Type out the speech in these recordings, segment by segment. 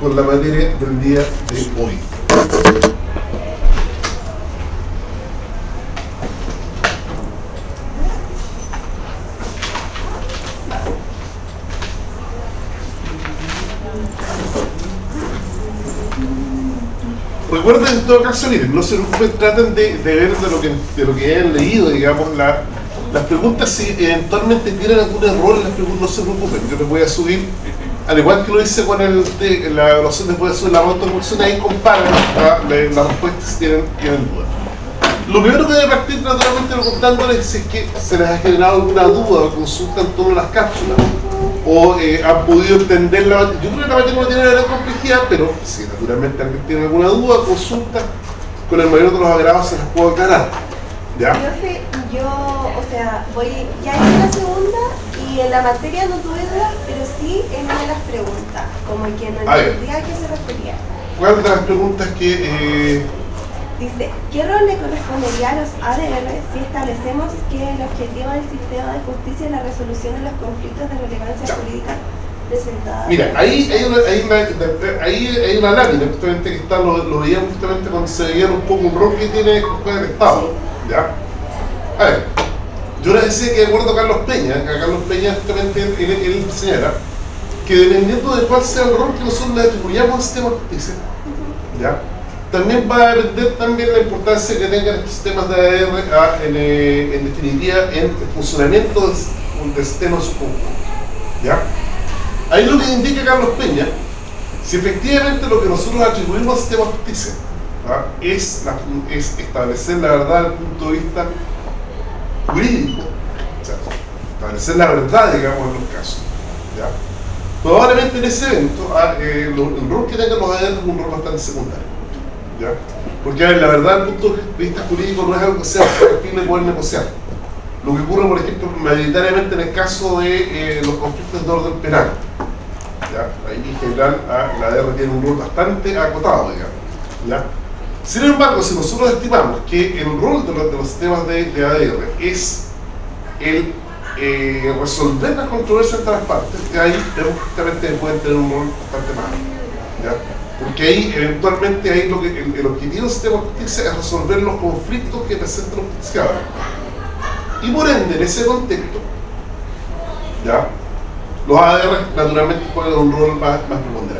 con la materia del día de hoy. Recuerden en todo caso, no se preocupen, traten de, de ver de lo que, de lo que hayan leído, digamos, la, las preguntas, si eventualmente tienen algún error en las preguntas, no se preocupen, yo les voy a subir, al igual que lo hice con el, de, la evaluación, voy a subir la autocorrección, ahí comparan las respuestas si tienen, tienen dudas. Lo primero que debe partir naturalmente preguntándoles es que se les ha generado alguna duda o consulta en torno a las cápsulas o eh, han podido entender la. Yo creo que la materia no tiene gran complejidad, pero si naturalmente alguien tiene alguna duda, consulta, con el mayor de los agravados se las puedo aclarar. ¿Ya? Profe, yo, o sea, voy, ya hice la segunda y en la materia no tuve dudas, pero sí en una de las preguntas, como que no entendía a qué se refería. ¿Cuál de las preguntas que... Eh, Dice, ¿qué rol le correspondería a los ADR si establecemos que el objetivo del sistema de justicia es la resolución de los conflictos de relevancia política presentada? Mira, ahí hay una, hay una, ahí hay una lámina justamente que está, lo, lo veíamos justamente cuando se veía un poco un rol que tiene el Estado. ¿ya? A ver, yo les decía que de acuerdo a Carlos Peña, a Carlos Peña justamente él, él, que dependiendo de cuál sea el rol que nosotros le atribuyamos al sistema justicia, también va a depender también la importancia que tengan estos sistemas de ADR ah, eh, en, definitiva en el funcionamiento del, sistema de su ¿Ya? Ahí lo que indica Carlos Peña, si efectivamente lo que nosotros atribuimos al sistema justicia es, es, establecer la verdad desde el punto de vista jurídico, establecer la verdad, digamos, en los casos. ¿ya? Probablemente en ese evento ah, eh, el rol que tengan los ADR es un rol bastante secundario. Porque la verdad, el punto de vista jurídico no es algo que sea factible poder negociar. Lo que ocurre, por ejemplo, mayoritariamente en el caso de eh, los conflictos de orden penal. ¿ya? Ahí en general ah, la ADR tiene un rol bastante acotado, digamos. ¿ya? Sin embargo, si nosotros estimamos que el rol de los, sistemas de, de, ADR es el eh, resolver las controversias entre las partes, ahí justamente pueden tener un rol bastante más. ¿ya? Porque ahí, eventualmente, ahí lo que, el, objetivo del sistema de justicia es resolver los conflictos que presentan los justiciados. Y por ende, en ese contexto, ¿ya? los ADR naturalmente juegan un rol más, más preponderante.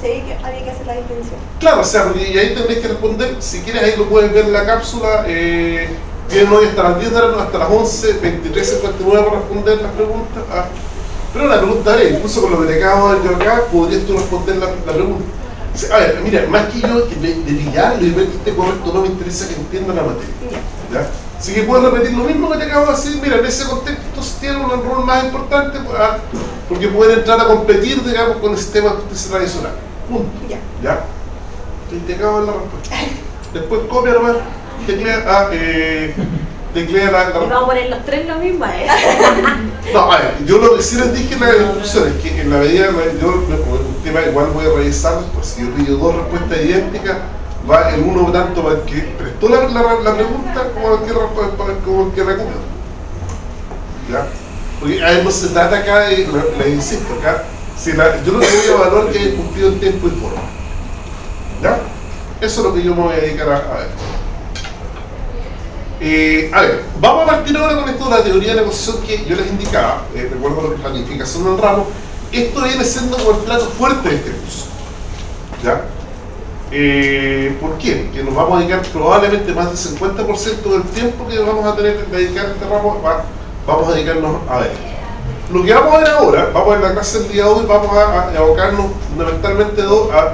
Sí, que había que hacer la distinción. Claro, o sea, y ahí tendréis que responder, si quieres ahí lo puedes ver en la cápsula, eh, tienen hoy hasta las 10 de la noche, hasta las 11, 23, 59 para responder las preguntas. Ah, pero la pregunta es, incluso con lo que te acabo de decir acá, podrías tú responder la, pregunta. A ver, mira, más que yo de, de pillarlo y ver que esté correcto, no me interesa que entienda la materia. ¿ya? Así que puedes repetir lo mismo que te acabo de decir, mira, en ese contexto tiene un rol más importante ah, porque pueden entrar a competir, digamos, con el sistema tradicional. Punto. Ya. ¿Ya? Te acabo de la respuesta. Después copia nomás, teclea, ah, eh, teclea la, la... Y vamos a poner los tres lo mismo, ¿eh? No, a ver, yo lo que sí les dije en las instrucciones es que en la medida, yo un tema igual voy a revisar, pues si yo pido dos respuestas idénticas, va el uno tanto para el que prestó la, la, pregunta como el que, como el que recogió. ¿Ya? Porque además se trata acá, de, le, insisto, acá, si la, yo lo que voy a evaluar que haya cumplido en tiempo y forma. ¿Ya? Eso es lo que yo me voy a dedicar a, ver. Eh, a ver, vamos a partir ahora con esto de la teoría de negociación que yo les indicaba, eh, recuerdo lo que planificación del ramo, esto viene siendo como el plato fuerte de este curso. ¿Ya? Eh, ¿Por qué? Porque nos vamos a dedicar probablemente más del 50% del tiempo que vamos a tener que dedicar a este ramo, vamos a dedicarnos a ver. Lo que vamos a ver ahora, vamos a ver la clase del día de hoy, vamos a, a abocarnos fundamentalmente dos, a,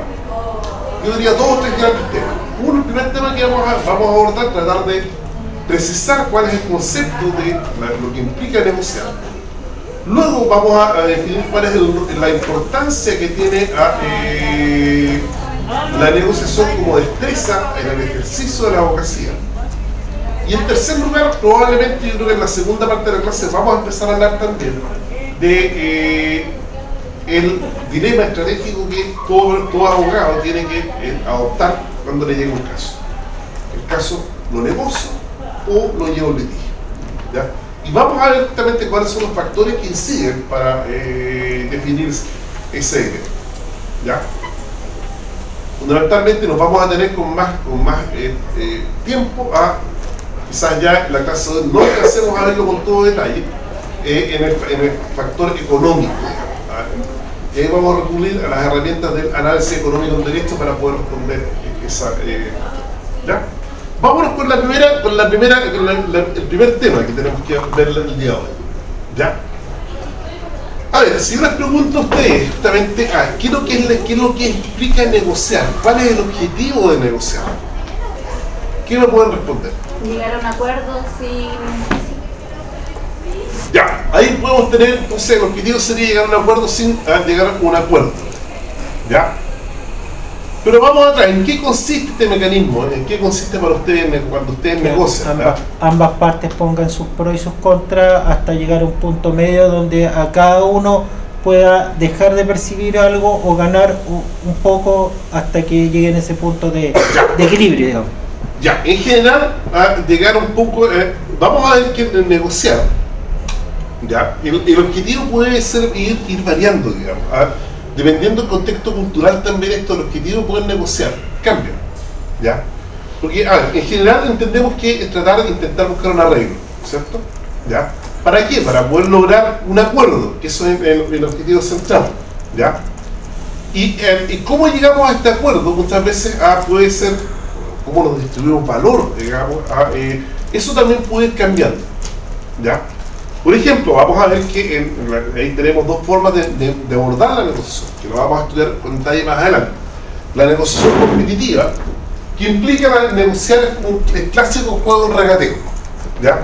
yo diría dos o tres grandes temas. Uno, el primer tema que vamos a, vamos a abordar, tratar de precisar cuál es el concepto de lo que implica negociar. Luego vamos a, definir cuál es la importancia que tiene eh, la negociación como destreza en el ejercicio de la abogacía. Y en tercer lugar, probablemente yo creo que en la segunda parte de la clase vamos a empezar a hablar también de eh, el dilema estratégico que todo, todo abogado tiene que eh, adoptar cuando le llega un caso. El caso lo negocio o lo llevo al litigio. ¿ya? Y vamos a ver justamente cuáles son los factores que inciden para eh, definir ese ¿Ya? Fundamentalmente nos vamos a tener con más, con más eh, tiempo a, en la clase no alcancemos a verlo con todo detalle, eh, en, el, en, el, factor económico. Y ahí vamos a recurrir a las herramientas del análisis económico del derecho para poder responder esa... ¿Ya? Vámonos con la primera, con la primera, el primer tema que tenemos que ver el día de hoy. ¿Ya? A ver, si yo les pregunto a ustedes justamente, ah, ¿qué, es lo que ¿qué es lo que implica negociar? ¿Cuál es el objetivo de negociar? ¿Qué me pueden responder? Llegar a un acuerdo sin... Ya, ahí podemos tener, entonces el objetivo sería llegar a un acuerdo sin llegar a un acuerdo. ¿Ya? Pero vamos atrás, ¿en qué consiste este mecanismo? ¿En qué consiste para ustedes cuando ustedes negocian? Ambas, partes pongan sus pros y sus contras hasta llegar a un punto medio donde a cada uno pueda dejar de percibir algo o ganar un, poco hasta que lleguen a ese punto de, equilibrio, digamos. Ya, en general, llegar un poco, eh, vamos a ver que negociar, ya, el, objetivo puede ser ir, variando, digamos, dependiendo del contexto cultural también esto, los objetivos pueden negociar, cambian, ¿ya? Porque, a ver, en general entendemos que es tratar de intentar buscar un arreglo, ¿cierto? ¿Ya? ¿Para qué? Para poder lograr un acuerdo, que eso es el, objetivo central, ¿ya? Y, eh, y, cómo llegamos a este acuerdo muchas veces ah, puede ser cómo nos distribuimos valor, digamos, ah, eh, eso también puede ir cambiando, ¿ya? Por ejemplo, vamos a ver que ahí tenemos dos formas de, abordar la negociación, que lo vamos a estudiar con detalle más adelante. La negociación competitiva, que implica negociar un, el clásico juego de regateo. ¿ya?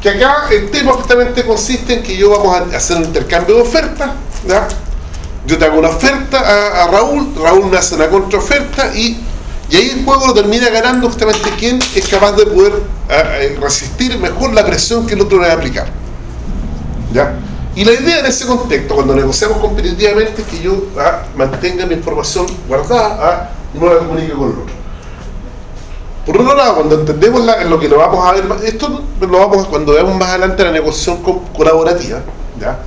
Que acá el tema justamente consiste en que yo vamos a hacer un intercambio de ofertas. ¿ya? Yo te hago una oferta a, Raúl, Raúl me hace una contraoferta y, y ahí el juego lo termina ganando justamente quien es capaz de poder resistir mejor la presión que el otro le va a aplicar. Y la idea en ese contexto, cuando negociamos competitivamente, es que yo ah, mantenga mi información guardada ah, y no la comunique con el otro. Por otro lado, cuando entendemos lo que lo vamos a ver, esto lo vamos cuando veamos más adelante la negociación colaborativa, ¿ya?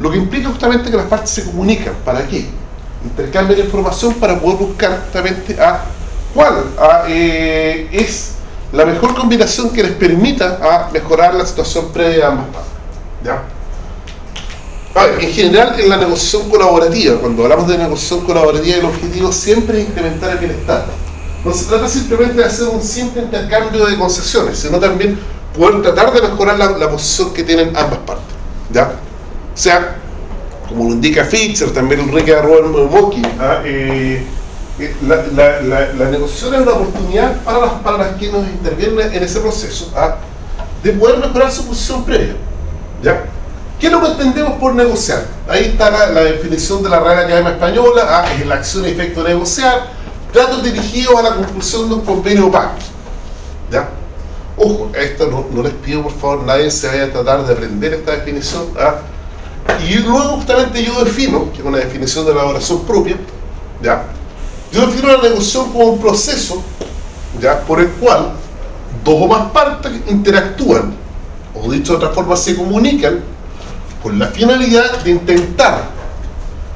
lo que implica justamente que las partes se comunican. ¿Para qué? Intercambian información para poder buscar justamente a cuál eh, es la mejor combinación que les permita a mejorar la situación previa a ambas partes. ¿ya? en general, en la negociación colaborativa, cuando hablamos de negociación colaborativa, el objetivo siempre es incrementar el bienestar. No se trata simplemente de hacer un simple intercambio de concesiones, sino también poder tratar de mejorar la, posición que tienen ambas partes. ¿ya? O sea, como lo indica Fischer, también Enrique Arroyo Moki, ¿ah? eh, eh, la, negociación es una oportunidad para las, para las que nos intervienen en ese proceso ¿ah? de poder mejorar su posición previa. ¿ya? ¿Qué es lo que entendemos por negociar? Ahí está la, definición de la Real Academia Española, ah, es la acción y efecto de negociar, tratos dirigidos a la conclusión de un convenio o pacto. ¿Ya? Ojo, esto no, les pido por favor, nadie se vaya a tratar de aprender esta definición. ¿ah? Y luego justamente yo defino, que es una definición de la oración propia, ¿ya? Yo defino la negociación como un proceso ¿ya? por el cual dos o más partes interactúan, o dicho de otra forma, se comunican con la finalidad de intentar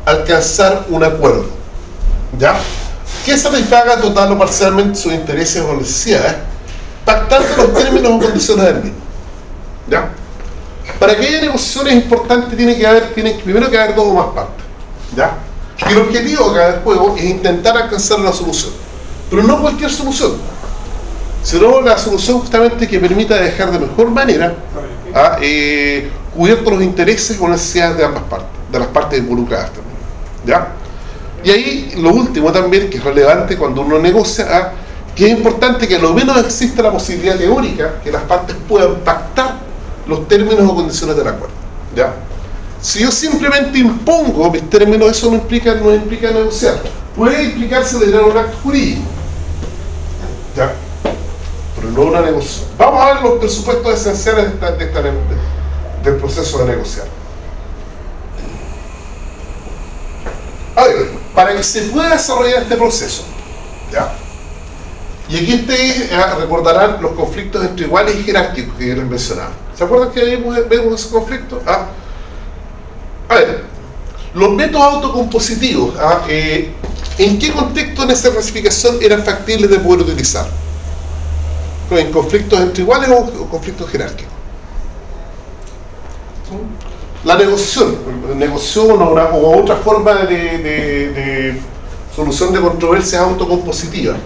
alcanzar un acuerdo, ¿ya? que satisfaga total o parcialmente sus intereses o necesidades, pactando los términos o condiciones del mismo. ¿ya? Para que haya negociaciones importantes tiene que haber, tiene primero que haber dos o más partes. ¿ya? Y el objetivo de cada juego es intentar alcanzar una solución. Pero no cualquier solución, sino la solución justamente que permita dejar de mejor manera a, eh, cubiertos los intereses o necesidades de ambas partes, de las partes involucradas también. ¿Ya? Y ahí lo último también, que es relevante cuando uno negocia, ¿ah? que es importante que lo menos exista la posibilidad teórica que las partes puedan pactar los términos o condiciones del acuerdo. ¿Ya? Si yo simplemente impongo mis términos, eso no implica, no implica negociar. Puede implicarse de un acto jurídico. ¿Ya? Pero no una negociación. Vamos a ver los presupuestos esenciales de esta, de esta, del proceso de negociar. Ver, para que se pueda desarrollar este proceso, ¿ya? Y aquí ustedes eh, recordarán los conflictos entre iguales y jerárquicos que yo les mencionaba. ¿Se acuerdan que vimos, vemos ese conflicto? Ah. A ver, Los métodos autocompositivos, ¿ah? eh, ¿en qué contexto en esa clasificación eran factibles de poder utilizar? ¿En conflictos entre iguales o conflictos jerárquicos? La negociación, negociación o, o otra forma de, solución de controversias autocompositivas.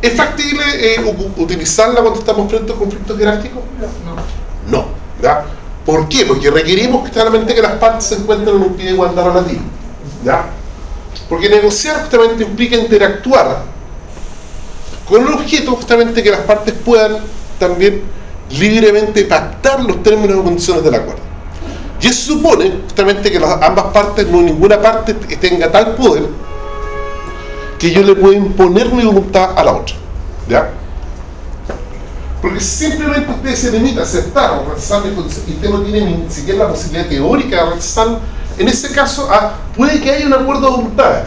¿Es factible eh, utilizarla cuando estamos frente a conflictos jerárquicos? ¿Por qué? Porque requerimos claramente que las partes se encuentren en un pie de igualdad relativo. ¿ya? Porque negociar justamente implica interactuar con el objeto justamente que las partes puedan también libremente pactar los términos y condiciones del acuerdo. Y eso supone justamente que las, ambas partes, no ninguna parte tenga tal poder que yo le pueda imponer mi voluntad a la otra. ¿Ya? Porque simplemente usted se limita a aceptar o rechazar y usted no tiene ni siquiera la posibilidad teórica de rechazar, en ese caso ah, puede que haya un acuerdo de voluntad.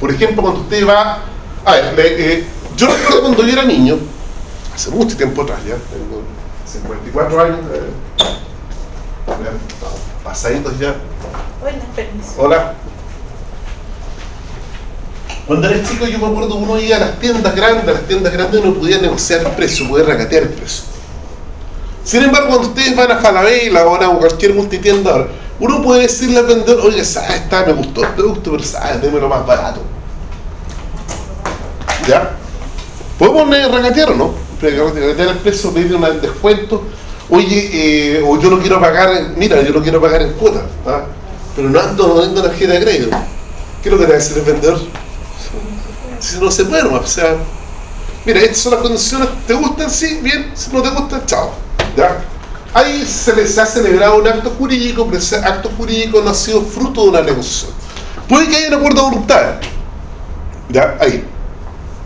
Por ejemplo, cuando usted va... A ver, eh, yo recuerdo cuando yo era niño, hace mucho tiempo atrás ya, tengo 54 años, eh, pasaditos ya. Hola, permiso. Hola. Cuando era chico yo me acuerdo uno iba a las tiendas grandes, a las tiendas grandes uno podía negociar el precio, podía regatear el precio. Sin embargo, cuando ustedes van a Falabella o cualquier multitienda, uno puede decirle al vendedor, oye, ¿sabes? Esta me gustó, me gustó, pero ¿sabes? Démelo más barato. ¿Ya? Podemos regatear o no, regatear el precio, pedir un descuento. Oye, eh, o yo no quiero pagar, mira, yo no quiero pagar en cuota, ¿ah? pero no ando, no ando tarjeta de crédito. ¿Qué es lo que te va a decir el vendedor? Si no se puede, o sea, mira, estas son las condiciones, ¿te gustan? Sí, bien, si no te gustan, chao. ¿Ya? Ahí se les ha celebrado un acto jurídico, pero ese acto jurídico no ha sido fruto de una negociación. Puede que haya un acuerdo de voluntad. ¿Ya? Ahí.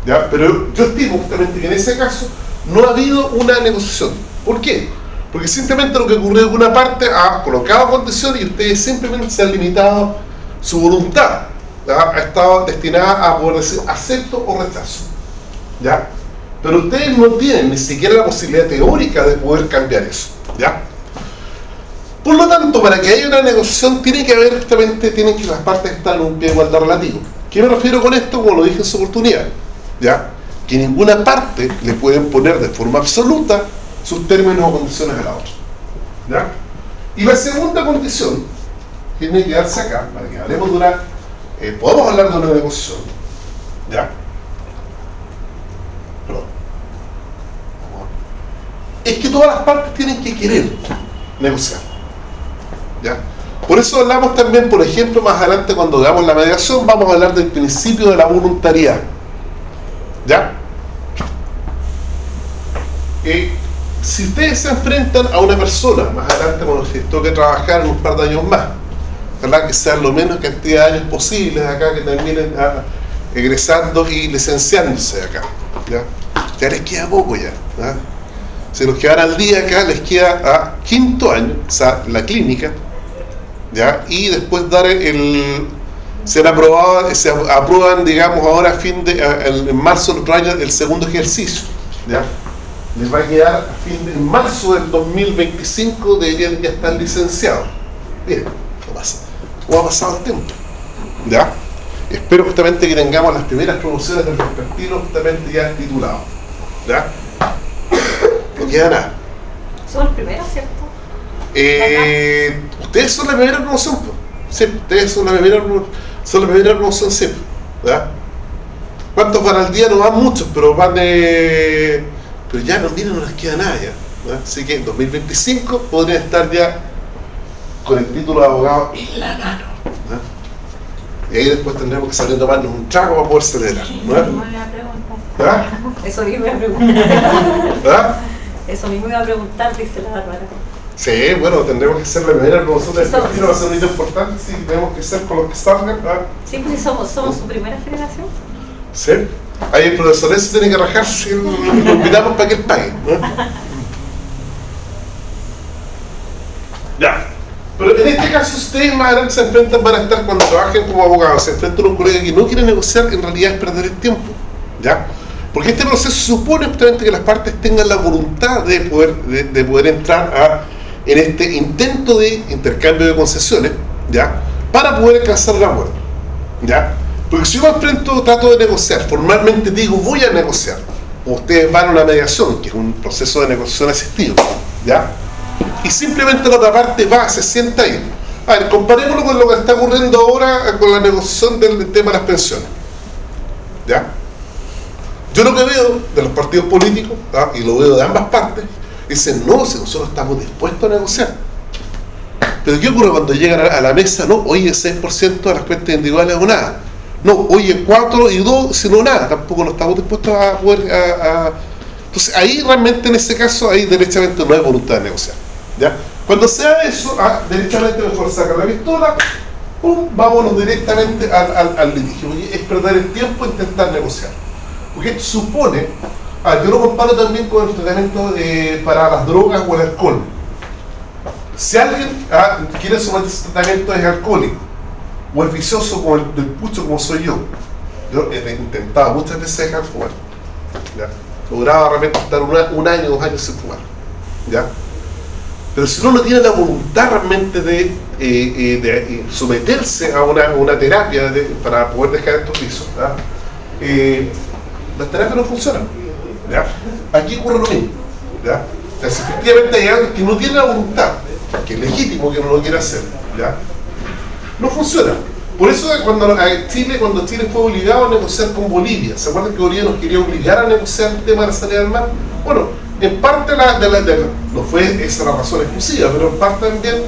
Pero yo estimo justamente que en ese caso no ha habido una negociación. ¿Por qué? Porque simplemente lo que ocurrió en una parte ha colocado condiciones y ustedes simplemente se han limitado su voluntad. Ha estado destinada a poder decir acepto o rechazo. ¿Ya? Pero ustedes no tienen ni siquiera la posibilidad teórica de poder cambiar eso. ¿Ya? Por lo tanto, para que haya una negociación tiene que haber justamente, tienen que las partes estar en un pie de igualdad relativo. ¿Qué me refiero con esto? Como lo dije en su oportunidad. ¿ya? que ninguna parte le pueden poner de forma absoluta sus términos o condiciones a la otra. ¿ya? Y la segunda condición tiene que darse acá, para que hablemos de. Eh, podemos hablar de una negociación, ¿ya? Perdón. Es que todas las partes tienen que querer negociar. ¿Ya? Por eso hablamos también, por ejemplo, más adelante cuando hagamos la mediación, vamos a hablar del principio de la voluntariedad. ¿Ya? Eh, si ustedes se enfrentan a una persona, más adelante cuando les toque trabajar un par de años más, que sean lo menos cantidad de años posibles acá, que terminen ah, egresando y licenciándose acá. ¿ya? ya les queda poco ya. Si los que van al día acá les queda a quinto año, o sea, la clínica, ¿ya? y después dar el, se han aprobado, se aprueban, digamos, ahora a fin de, en marzo del año el segundo ejercicio. ¿ya? Les va a quedar a fin de marzo del 2025 deberían ya estar licenciados. Miren, ¿cómo, pasa? ¿Cómo ha pasado el tiempo? ¿Ya? Espero justamente que tengamos las primeras promociones del respectivo justamente ya titulados. ¿Ya? No queda nada. Son los primeros, ¿cierto? Eh, ustedes son la primera promoción, Sí, ustedes son la primera son las primeras promoción siempre. ¿verdad? ¿Cuántos van al día? No van muchos, pero van de... Pero ya no, miren, no les queda nada ya. Así que en 2025 podrían estar ya con el título de abogado en la mano. Y ahí después tendremos que salir a tomarnos un trago para poder celebrar. ¿Ah? Eso mismo iba a preguntar. Eso mismo iba a preguntar, dice la Bárbara. Sí, bueno, tendremos que ser la primera promoción del destino, va a ser un hito importante, sí, tenemos que ser con los que salgan. ¿ah? Sí, pues somos, somos su primera generación. Sí, ahí el profesor ese tiene que rajarse, lo invitamos para que él pague. Ya, pero en este caso ustedes más adelante se enfrentan, van a estar cuando trabajen como abogados, se enfrentan a un colega que no quiere negociar, en realidad es perder el tiempo. ¿Ya? Porque este proceso supone justamente que las partes tengan la voluntad de poder, de poder entrar a en este intento de intercambio de concesiones, ¿ya? para poder alcanzar el acuerdo. ¿Ya? Porque si yo me enfrento, trato de negociar, formalmente digo voy a negociar, ustedes van a una mediación, que es un proceso de negociación asistido, ¿ya? Y simplemente la otra parte va, se sienta ahí. A ver, comparémoslo con lo que está ocurriendo ahora con la negociación del, tema de las pensiones. ¿Ya? Yo lo que veo de los partidos políticos, y lo veo de ambas partes, dicen, no, si nosotros estamos dispuestos a negociar. Pero ¿qué ocurre cuando llegan a la mesa? No, oye, 6% de las cuentas individuales o nada. No, oye, 4 y 2, sino nada. Tampoco no estamos dispuestos a poder... Entonces ahí realmente en ese caso, ahí derechamente no hay voluntad de negociar. ¿Ya? Cuando sea eso, ah, derechamente mejor sacar la pistola, pum, vámonos directamente al, litigio. es perder el tiempo intentar negociar. Porque supone, ah, yo lo comparo también con el tratamiento eh, para las drogas o el alcohol. Si alguien ah, quiere someter ese tratamiento es alcohólico, o es vicioso como el del pucho como soy yo, yo he intentado muchas veces dejar fumar. ¿ya? Lograba realmente estar un año, dos años sin fumar. ¿ya? Pero si uno no tiene la voluntad realmente de, eh, eh, eh, someterse a una, terapia para poder dejar estos pisos, las terapias no funcionan. Aquí ocurre lo mismo. si efectivamente hay alguien que no tiene la voluntad, que es legítimo que uno lo quiera hacer, no funciona. Por eso cuando Chile, cuando Chile fue obligado a negociar con Bolivia, ¿se acuerdan que Bolivia nos quería obligar a negociar el tema de la salida del mar? Bueno, en parte de la, no fue esa la razón exclusiva, pero en parte también,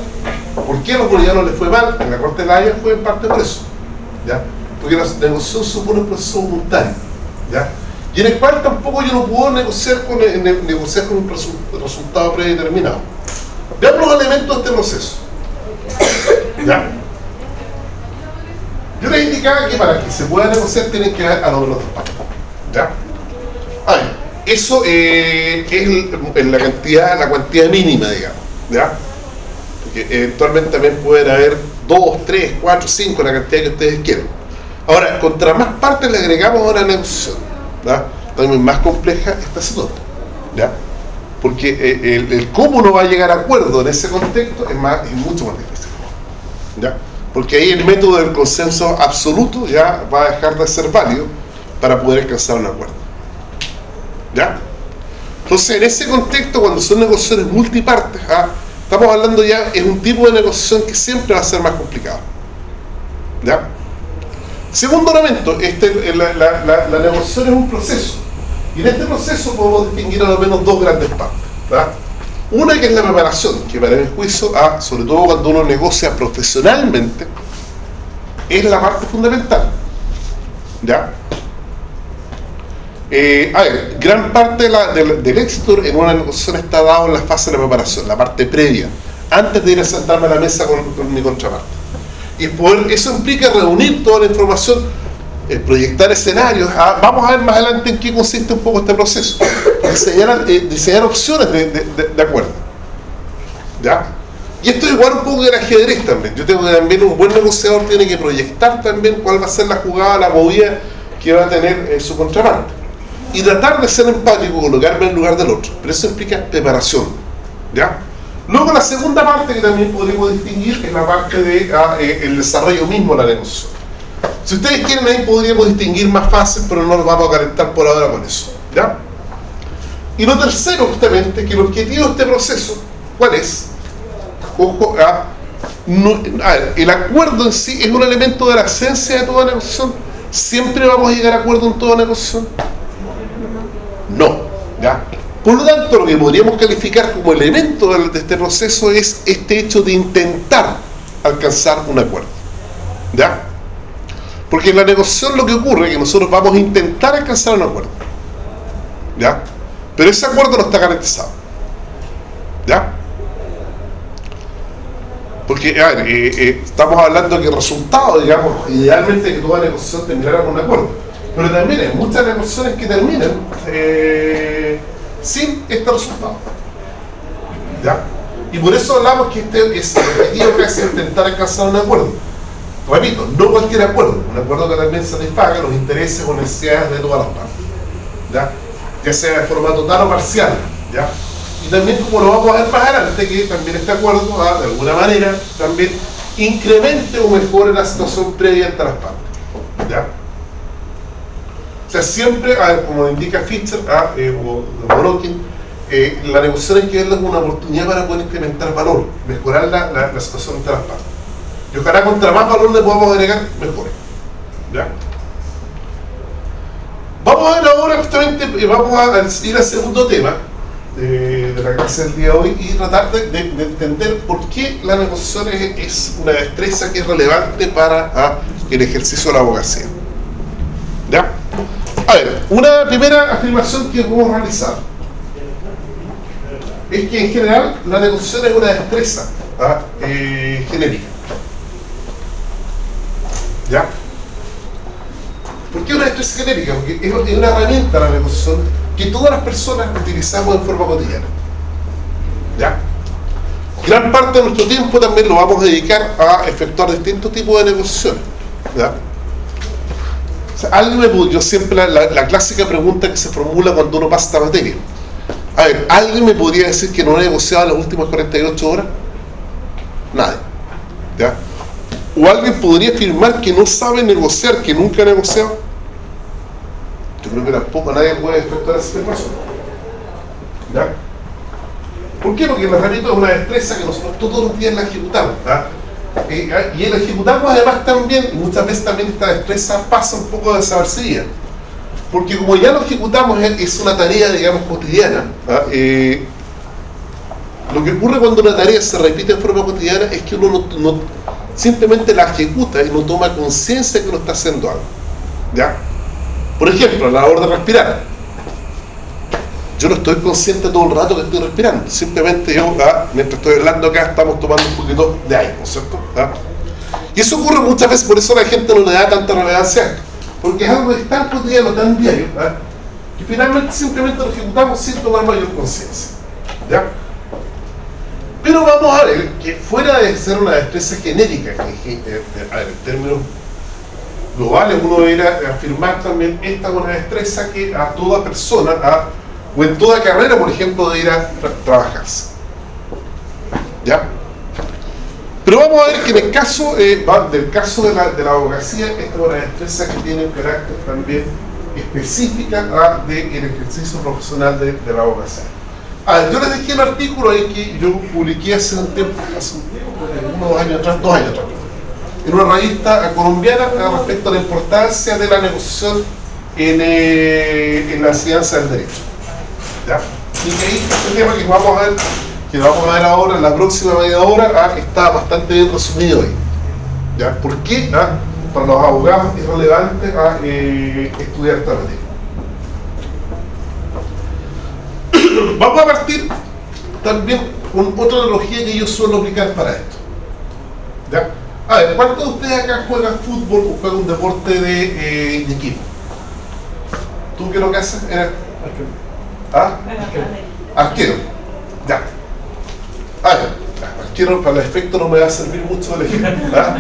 ¿por qué a los bolivianos les fue mal? En la Corte de la Haya fue en parte por eso, ¿ya? Porque la negociación supone un proceso voluntario, ¿ya? Y en el cual tampoco yo no puedo negociar con, con un resultado predeterminado. Veamos los elementos de este proceso. ¿Ya? Yo les indicaba que para que se pueda negociar tienen que dar a los dos partes. ¿Ya? Ahí eso eh, es la cantidad, la cantidad mínima, digamos, ¿ya? Porque eventualmente también pueden haber dos, tres, cuatro, cinco, la cantidad que ustedes quieran. Ahora, contra más partes le agregamos a una negociación, ¿ya? También más compleja esta situación, ¿ya? Porque eh, el, cómo uno va a llegar a acuerdo en ese contexto es, más, es mucho más difícil, ¿ya? Porque ahí el método del consenso absoluto ya va a dejar de ser válido para poder alcanzar un acuerdo. ¿Ya? Entonces, en ese contexto, cuando son negociaciones multipartes, ¿ah? estamos hablando ya, es un tipo de negociación que siempre va a ser más complicado. ¿Ya? Segundo elemento, este, la, la, negociación es un proceso. Y en este proceso podemos distinguir al menos dos grandes partes. Una que es la preparación, que para mi juicio, ¿ah? sobre todo cuando uno negocia profesionalmente, es la parte fundamental. ¿Ya? Eh, a ver, gran parte del, éxito en una negociación está dado en la fase de preparación, la parte previa, antes de ir a sentarme a la mesa con, mi contraparte. Y eso implica reunir toda la información, eh, proyectar escenarios. Ah, vamos a ver más adelante en qué consiste un poco este proceso. Diseñar, eh, diseñar opciones de, acuerdo. ¿Ya? Y esto es igual un poco del ajedrez también. Yo tengo que también un buen negociador tiene que proyectar también cuál va a ser la jugada, la movida que va a tener su contraparte y tratar de ser empático, colocarme en lugar del otro. Pero eso implica preparación. ¿Ya? Luego la segunda parte que también podemos distinguir es la parte del de, ah, eh, desarrollo mismo de la negociación. Si ustedes quieren ahí podríamos distinguir más fácil, pero no nos vamos a calentar por ahora con eso. ¿Ya? Y lo tercero justamente, que el objetivo de este proceso, ¿cuál es? Ojo, ah, a el acuerdo en sí es un elemento de la esencia de toda negociación. ¿Siempre vamos a llegar a acuerdo en toda negociación? No. ¿ya? Por lo tanto, lo que podríamos calificar como elemento de este proceso es este hecho de intentar alcanzar un acuerdo. ¿Ya? Porque en la negociación lo que ocurre es que nosotros vamos a intentar alcanzar un acuerdo. ¿Ya? Pero ese acuerdo no está garantizado. ¿Ya? Porque, eh, eh, estamos hablando de que el resultado, digamos, idealmente que toda negociación terminara con un acuerdo. Pero también hay muchas negociaciones que terminan eh, sin este resultado. ¿Ya? Y por eso hablamos que este es objetivo es intentar alcanzar un acuerdo. Repito, no cualquier acuerdo, un acuerdo que también satisfaga los intereses o necesidades de todas las partes. ¿Ya? Ya sea de forma total o parcial. ¿Ya? Y también como lo vamos a ver más adelante, que también este acuerdo, de alguna manera, también incremente o mejore la situación previa entre las partes. ¿Ya? Siempre, como indica Fischer ah, eh, o Morokin, eh, la negociación hay que verla como una oportunidad para poder incrementar valor, mejorar la, la, situación entre las partes. Y ojalá contra más valor le podamos agregar, mejor. ¿Ya? Vamos a ver ahora justamente, eh, vamos a ir al segundo tema de, la clase del día de hoy y tratar de, entender por qué la negociación es, una destreza que es relevante para ah, el ejercicio de la abogacía. A ver, una primera afirmación que podemos realizar es que en general la negociación es una destreza ¿ah? eh, genérica. ¿Ya? ¿Por qué una destreza genérica? Porque es una herramienta la negociación que todas las personas utilizamos en forma cotidiana. ¿Ya? Gran parte de nuestro tiempo también lo vamos a dedicar a efectuar distintos tipos de negociaciones. ¿Ya? Alguien me yo siempre la, la, clásica pregunta que se formula cuando uno pasa esta materia. A ver, ¿alguien me podría decir que no ha negociado las últimas 48 horas? Nadie. ¿Ya? ¿O alguien podría afirmar que no sabe negociar, que nunca ha negociado? Yo creo que tampoco nadie puede efectuar esa afirmación. ¿Ya? ¿Por qué? Porque la repito es una destreza que nosotros todos los días la ejecutamos. ¿ya? Eh, y el ejecutamos además también, muchas veces también esta destreza pasa un poco desapercibida. Porque como ya lo ejecutamos es una tarea, digamos, cotidiana. ¿ah? Eh, lo que ocurre cuando una tarea se repite en forma cotidiana es que uno no, simplemente la ejecuta y no toma conciencia que uno está haciendo algo. ¿Ya? Por ejemplo, la hora de respirar yo no estoy consciente todo el rato que estoy respirando. Simplemente yo, ¿ah? mientras estoy hablando acá, estamos tomando un poquito de aire, ¿no es cierto? ¿Ah? Y eso ocurre muchas veces, por eso la gente no le da tanta relevancia a esto. Porque es algo que es tan cotidiano, tan diario, ¿ah? que finalmente simplemente lo ejecutamos sin tomar mayor conciencia. ¿Ya? Pero vamos a ver que fuera de ser una destreza genérica, que, eh, eh, en términos globales uno debería afirmar también esta es una destreza que a toda persona, a o en toda carrera, por ejemplo, de ir a trabajarse. ¿Ya? Pero vamos a ver que en el caso, eh, del caso de la, de la abogacía, esta es una destreza que tiene un carácter también específica del ejercicio profesional de, la abogacía. Ah, yo les dejé un artículo ahí que yo publiqué hace un tiempo, hace unos años atrás, dos años atrás, en una revista colombiana respecto a la importancia de la negociación en, eh, en la enseñanza del derecho. ¿Ya? Y que ahí el tema que vamos a ver, que vamos a ver ahora en la próxima media hora, ah, está bastante bien resumido ahí. ¿ya? ¿Por qué ah, para los abogados es relevante ah, eh, estudiar esta materia? vamos a partir también con otra analogía que yo suelo aplicar para esto. ¿Ya? A ver, ¿cuántos de ustedes acá juegan fútbol o juegan un deporte de, eh, equipo? ¿Tú qué lo que haces? ¿Ah? Arquero. Ya. Ah, ya. Arquero para el efecto no me va a servir mucho el ejemplo. ¿ah?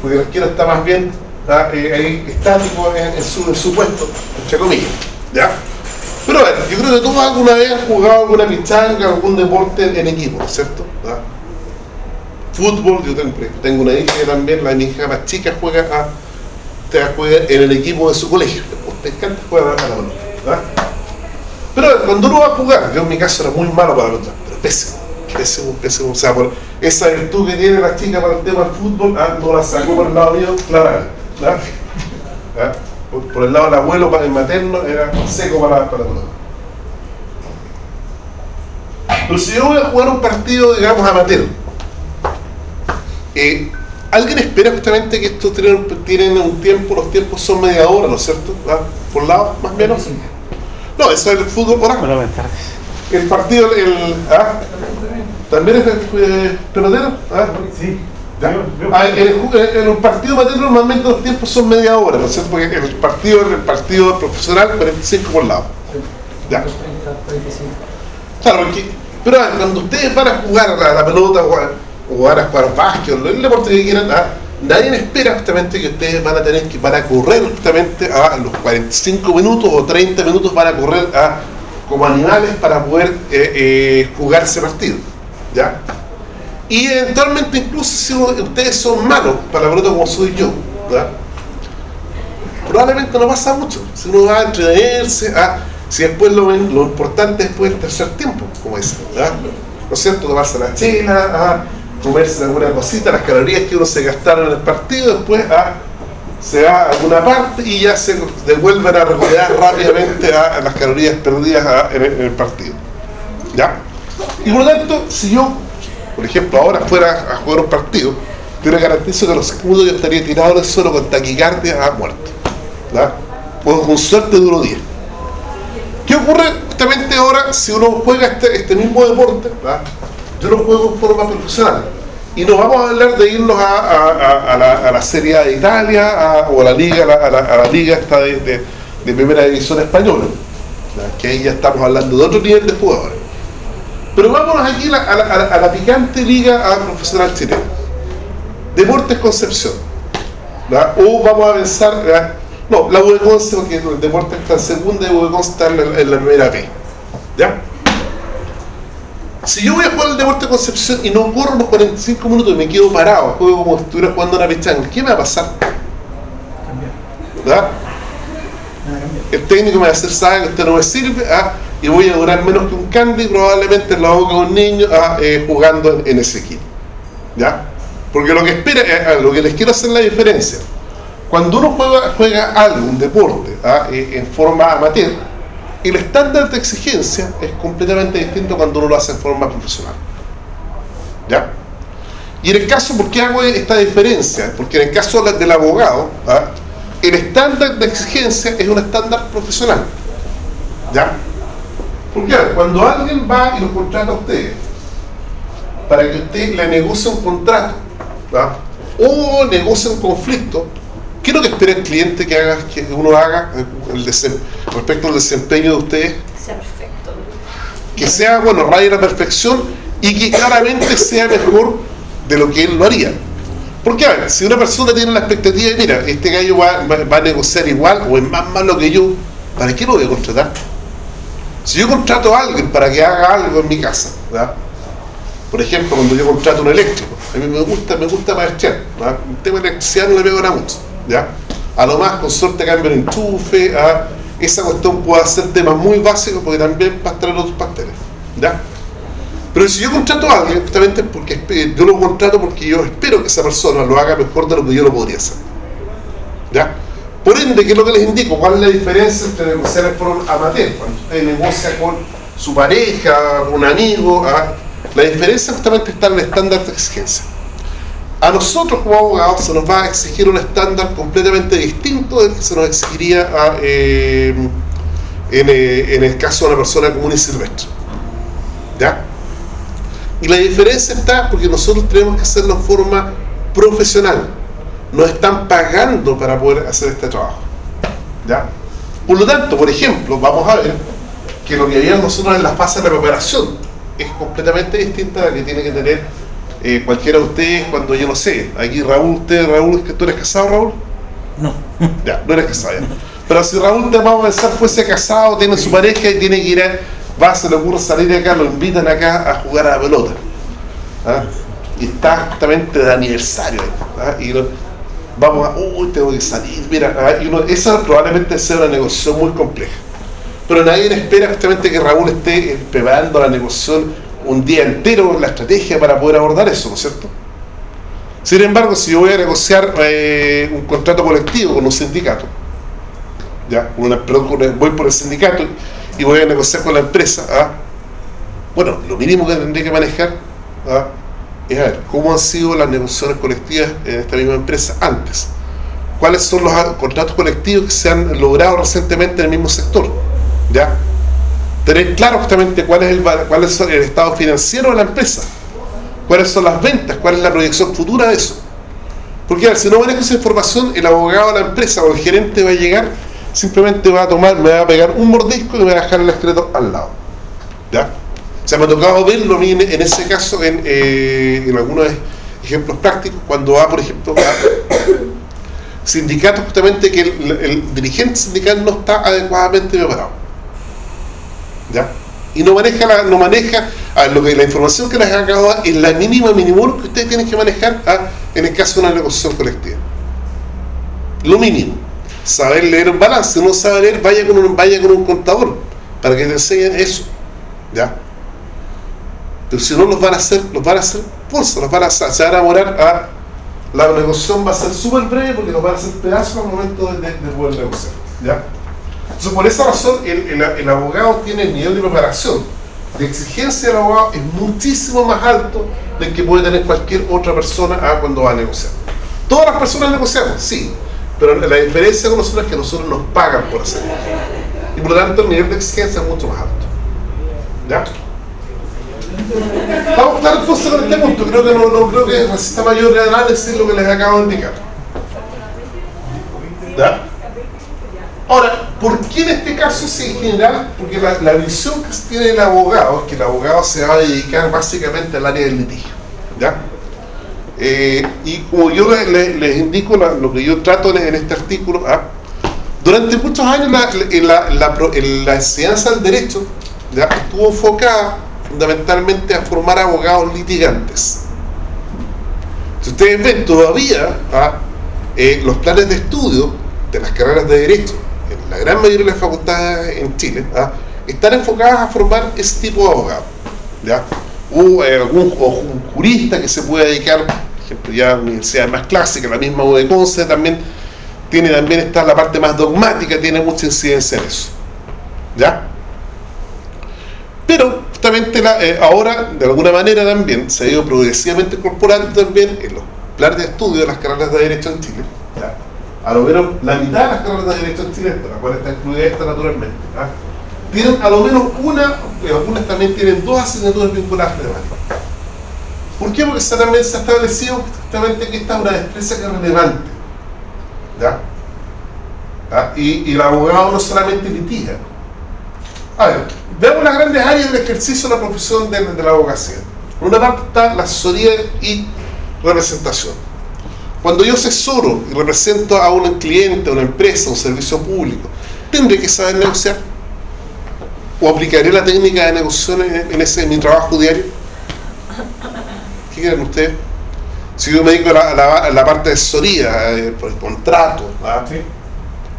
Porque el arquero está más bien ¿ah? eh, ahí estático en, su, en, su, puesto, entre comillas. ¿Ya? Pero a ver, yo creo que todos alguna vez han jugado alguna pichanga, algún deporte en, equipo, ¿no es cierto? ¿Ah? Fútbol, yo tengo, tengo, una hija que también, la hija más chica juega, a, juega en el equipo de su colegio. Te encanta jugar a la pelota. Pero cuando uno va a jugar, yo en mi caso era muy malo para la pero pésimo, pésimo, pésimo. O sea, por esa virtud que tiene la chica para el tema del fútbol, ah, no la sacó por el lado mío, claro, ¿Ah? Por, el lado del abuelo, para el materno, era seco para, para pelota. Pero si yo voy a jugar un partido, digamos, amateur, eh, ¿alguien espera justamente que estos tienen, tienen, un tiempo, los tiempos son media hora, ¿no es cierto? ¿Ah? ¿Por lado, más o menos? No, eso es el fútbol por Buenas El partido, el. ¿ah? ¿También es el pelotero? ¿Ah? Sí. Ah, en, el, un partido materno normalmente los tiempos son media hora, ¿no es cierto? Porque el partido, el partido profesional 45 por lado. Ya. Claro, porque, pero cuando ustedes van a jugar a la, pelota o, van a jugar básquet o el deporte que quieran, ¿ah? Nadie espera justamente que ustedes van a tener que para correr justamente a los 45 minutos o 30 minutos para correr a, como animales para poder eh, eh, jugar ese partido. ¿ya? Y eventualmente, incluso si ustedes son malos para pelota como soy yo, probablemente no pasa mucho. Si uno va a entretenerse, a, si después lo ven, lo importante es después el tercer tiempo, como dicen, ¿no es cierto? Tomarse la chela, a comerse alguna cosita, las calorías que uno se gastaron en el partido, después a se va a alguna parte y ya se devuelven a recuperar rápidamente a, las calorías perdidas en, el, partido. ¿Ya? Y por lo tanto, si yo, por ejemplo, ahora fuera a jugar un partido, yo le garantizo que los segundos yo estaría tirado en el suelo con taquicardia a muerto. ¿Ya? O con suerte duro día. ¿Qué ocurre justamente ahora si uno juega este, este mismo deporte? Yo lo juego en forma profesional. Y nos vamos a hablar de irnos a, la, Serie A de Italia o a la liga a la, liga esta de, primera división española que ahí ya estamos hablando de otro nivel de jugadores. Pero vámonos aquí a la, picante liga profesional chilena. Deportes Concepción o vamos a pensar no, la UE Conce porque el deporte está en segunda y UE Conce está en la, en la primera B ¿ya? Si yo voy a jugar el deporte de Concepción y no corro los 45 minutos y me quedo parado, juego como si estuviera jugando una pichanga, ¿qué me va a pasar? ¿Verdad? El técnico me va a hacer saber que usted no me sirve ah, y voy a durar menos que un candy probablemente en la boca de un niño ah, eh, jugando en, ese equipo. ¿Ya? Porque lo que espera, eh, lo que les quiero hacer la diferencia, cuando uno juega, juega algo, un deporte, ah, eh, en forma amateur, el estándar de exigencia es completamente distinto cuando uno lo hace en forma profesional. ¿Ya? Y en el caso, ¿por qué hago esta diferencia? Porque en el caso del abogado, ¿ah? el estándar de exigencia es un estándar profesional. ¿Ya? Porque cuando alguien va y lo contrata a usted para que usted le negocie un contrato ¿ah? o negocie un conflicto, ¿Qué es lo que espera el cliente que haga que uno haga el respecto al desempeño de ustedes? Que sea perfecto. Que sea, bueno, raya la perfección y que claramente sea mejor de lo que él lo haría. Porque, a ver, si una persona tiene la expectativa de, mira, este gallo va, a negociar igual o es más malo que yo, ¿para qué lo voy a contratar? Si yo contrato a alguien para que haga algo en mi casa, ¿verdad? por ejemplo, cuando yo contrato un eléctrico, a mí me gusta, me gusta maestrear, ¿verdad? un tema de electricidad no le pego nada mucho. ¿Ya? A lo más con suerte cambio el enchufe, esa cuestión puede hacer temas muy básicos porque también traer otros pasteles, ¿ya? Pero si yo contrato a alguien, justamente porque yo lo contrato porque yo espero que esa persona lo haga mejor de lo que yo lo podría hacer. ¿Ya? Por ende, ¿qué es lo que les indico? ¿Cuál es la diferencia entre negociar por amateur? Cuando usted negocia con su pareja, un amigo, la diferencia justamente está en el estándar de exigencia a nosotros como abogados se nos va a exigir un estándar completamente distinto del que se nos exigiría eh, eh, en, el caso de una persona común y silvestre. ¿Ya? Y la diferencia está porque nosotros tenemos que hacerlo en forma profesional. Nos están pagando para poder hacer este trabajo. ¿Ya? Por lo tanto, por ejemplo, vamos a ver que lo que había nosotros en la fase de preparación es completamente distinta a la que tiene que tener eh, cualquiera de ustedes cuando yo no sé, aquí Raúl, usted, Raúl, ¿tú eres casado, Raúl? No. Ya, no eres casado ya. Pero si Raúl te vamos a pensar fuese casado, tiene su pareja y tiene que ir a, va, se le ocurre salir de acá, lo invitan acá a jugar a la pelota. ¿ah? Y está justamente de aniversario. ¿ah? Y vamos a, uy, tengo que salir, mira, ¿ah? y uno, esa probablemente sea una negociación muy compleja. Pero nadie espera justamente que Raúl esté eh, preparando la negociación un día entero la estrategia para poder abordar eso, ¿no es cierto? Sin embargo, si yo voy a negociar eh, un contrato colectivo con un sindicato, ya, voy por el sindicato y voy a negociar con la empresa, ¿ah? bueno, lo mínimo que tendré que manejar ¿ah? es a ver cómo han sido las negociaciones colectivas en esta misma empresa antes, cuáles son los contratos colectivos que se han logrado recientemente en el mismo sector, ya, tener claro justamente cuál es el, cuál es el estado financiero de la empresa, cuáles son las ventas, cuál es la proyección futura de eso. Porque si no manejo esa información, el abogado de la empresa o el gerente va a llegar, simplemente va a tomar, me va a pegar un mordisco y me va a dejar el escrito al lado. ¿Ya? O sea, me ha tocado verlo en, en ese caso en, eh, en algunos ejemplos prácticos, cuando va, por ejemplo, a sindicatos justamente que el dirigente sindical no está adecuadamente preparado y no maneja, no maneja a lo que la información que les acabo de dar es la mínima mínimo que ustedes tienen que manejar ¿ah? en el caso de una negociación colectiva. Lo mínimo. Saber leer un balance. no sabe leer, vaya con un, vaya con un contador para que te enseñen eso. ¿Ya? Pero si no los van a hacer, los van a hacer pulso, los van a, se van a morar a la negociación va a ser súper breve porque nos van a hacer pedazos al momento de, de, poder negociar. ¿ya? Entonces, por esa razón, el, abogado tiene el nivel de preparación, de exigencia del abogado es muchísimo más alto del que puede tener cualquier otra persona cuando va a negociar. Todas las personas negociamos, sí, pero la diferencia con nosotros es que nosotros nos pagan por hacerlo. Y por lo tanto, el nivel de exigencia es mucho más alto. ¿Ya? Vamos a estar entonces con este punto. Creo que no, creo que necesita mayor análisis lo que les acabo de indicar. ¿Ya? Ahora, ¿por qué en este caso si en general? Porque la, visión que tiene el abogado es que el abogado se va a dedicar básicamente al área del litigio. ¿Ya? Eh, y como yo les, indico lo que yo trato en, este artículo, ¿ah? durante muchos años la, enseñanza del derecho estuvo enfocada fundamentalmente a formar abogados litigantes. Si ustedes ven todavía ¿ah? eh, los planes de estudio de las carreras de Derecho, en la gran mayoría de las facultades en Chile, ¿ah? están enfocadas a formar ese tipo de abogados. ¿ya? O eh, algún jurista que se pueda dedicar, por ejemplo, ya a universidades más clásicas, la misma U de Conce también tiene también está la parte más dogmática, tiene mucha incidencia en eso. ¿Ya? Pero justamente eh, ahora, de alguna manera también, se ha ido progresivamente incorporando también en los planes de estudio de las carreras de Derecho en Chile. A lo menos la mitad de las carreras de Derecho en Chile, de la cual está incluida esta naturalmente, tienen a lo menos una, algunas también tienen dos asignaturas vinculadas a temática. ¿Por qué? Porque también se ha establecido justamente que esta es una destreza que es relevante. ¿ya? Y, y el abogado no solamente litiga. A ver, Veamos las grandes áreas del ejercicio de la profesión de, la abogacía. Por una parte está la asesoría y representación. Cuando yo asesoro y represento a un cliente, a una empresa, a un servicio público, ¿tendré que saber negociar? ¿O aplicaré la técnica de negociación en, ese, en mi trabajo diario? ¿Qué creen ustedes? Si yo me dedico a la, parte de asesoría, eh, por el contrato, ¿ah?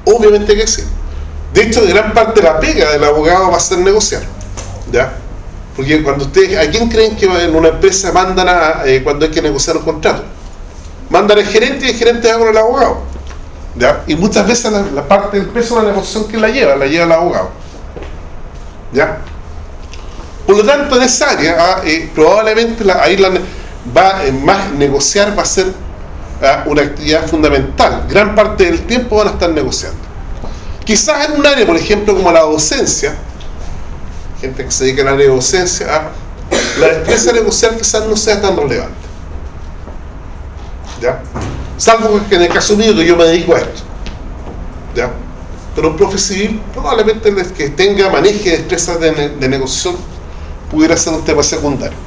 obviamente que sí. De hecho, gran parte de la pega del abogado va a ser negociar. ¿Ya? Porque cuando ustedes, ¿a quién creen que en una empresa mandan a, eh, cuando hay que negociar un contrato? Mandan al gerente y el gerente va con el abogado. ¿Ya? Y muchas veces la, parte del peso de la negociación que la lleva, la lleva el abogado. ¿Ya? Por lo tanto, en esa área, ah, eh, probablemente la, ahí la, va eh, más negociar va a ser ah, una actividad fundamental. Gran parte del tiempo van a estar negociando. Quizás en un área, por ejemplo, como la docencia, gente que se dedica área de docencia, ah, la destreza negocial quizás no sea tan relevante. ¿Ya? Salvo que en el caso mío que yo me dedico a esto. ¿Ya? Pero un profe civil probablemente el que tenga maneje de destrezas de, negociación pudiera ser un tema secundario.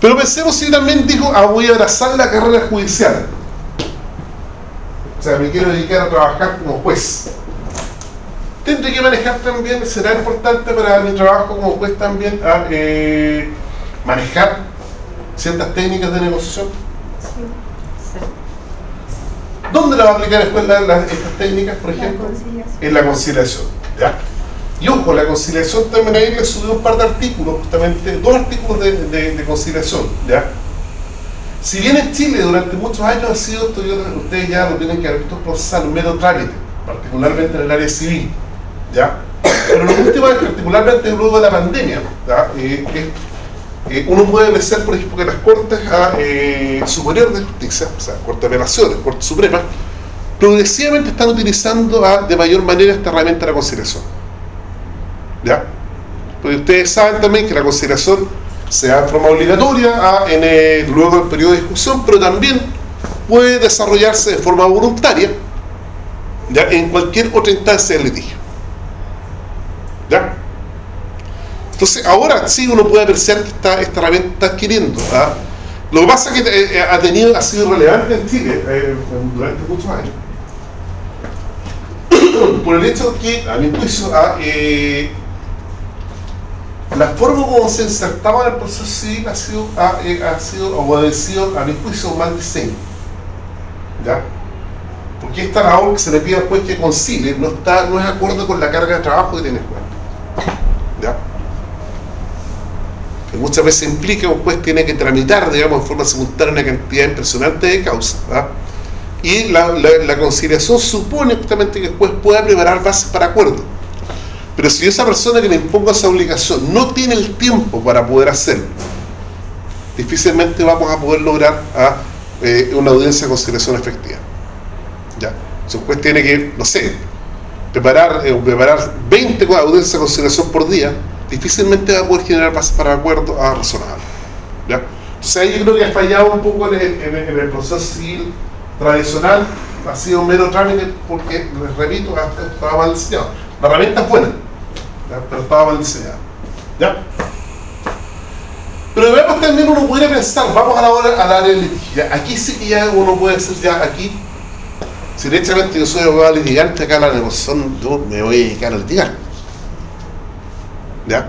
Pero pensemos si también digo, ah, voy a abrazar la carrera judicial. O sea, me quiero dedicar a trabajar como juez tendré que manejar también, será importante para mi trabajo como juez también a, eh, manejar ciertas técnicas de negociación. ¿Dónde la va a aplicar después estas técnicas, por ejemplo? en la conciliación. ¿ya? Y ojo, la conciliación también ahí le subió un par de artículos, justamente, dos artículos de, conciliación. ¿ya? Si bien en Chile durante muchos años ha sido, ustedes ya lo tienen que haber visto procesar un mero trámite, particularmente en el área civil. ¿ya? Pero lo último es particularmente luego de la pandemia, eh, eh, uno puede pensar, por ejemplo, que las Cortes ah, eh, Superiores de Justicia, o sea, Corte de Apelaciones, Corte Suprema, progresivamente están utilizando de mayor manera esta herramienta de la conciliación. ¿Ya? Porque ustedes saben también que la conciliación se da de forma obligatoria en luego del periodo de discusión, pero también puede desarrollarse de forma voluntaria ¿ya? en cualquier otra instancia del litigio. ¿Ya? Entonces, ahora sí uno puede apreciar que esta, herramienta está adquiriendo. ¿ah? Lo que pasa es que eh, eh, ha tenido, ha sido relevante en Chile eh, durante muchos años. Por el hecho que, a mi juicio, ah, la forma como se insertaba en el proceso civil ha sido, ha, eh, ha sido obedecido a mi juicio mal diseño. ¿Ya? Porque esta labor que se le pide al juez que concilie no, está, no es acorde con la carga de trabajo que tiene el juez. ¿Ya? Que muchas veces implica que un juez tiene que tramitar, digamos, en forma simultánea una cantidad impresionante de causas. Y la, conciliación supone justamente que el juez pueda preparar bases para acuerdos. Pero si esa persona que le imponga esa obligación no tiene el tiempo para poder hacerlo, difícilmente vamos a poder lograr a, eh, una audiencia de conciliación efectiva. ¿Ya? Si un juez tiene que, no sé, preparar, eh, preparar 20 audiencias de conciliación por día, difícilmente va a poder generar bases para acuerdos a razonables. ¿Ya? Entonces ahí yo creo que ha fallado un poco en el, en el proceso civil tradicional ha sido un mero trámite porque, les repito, estaba mal diseñado. La herramienta es buena, pero estaba mal diseñada. ¿Ya? Pero veamos también uno pudiera pensar, vamos a la hora al área litigio. Aquí sí que ya uno puede decir, ya aquí, si directamente yo soy abogado litigante, acá la negociación, yo me voy a dedicar a litigar. ¿Ya?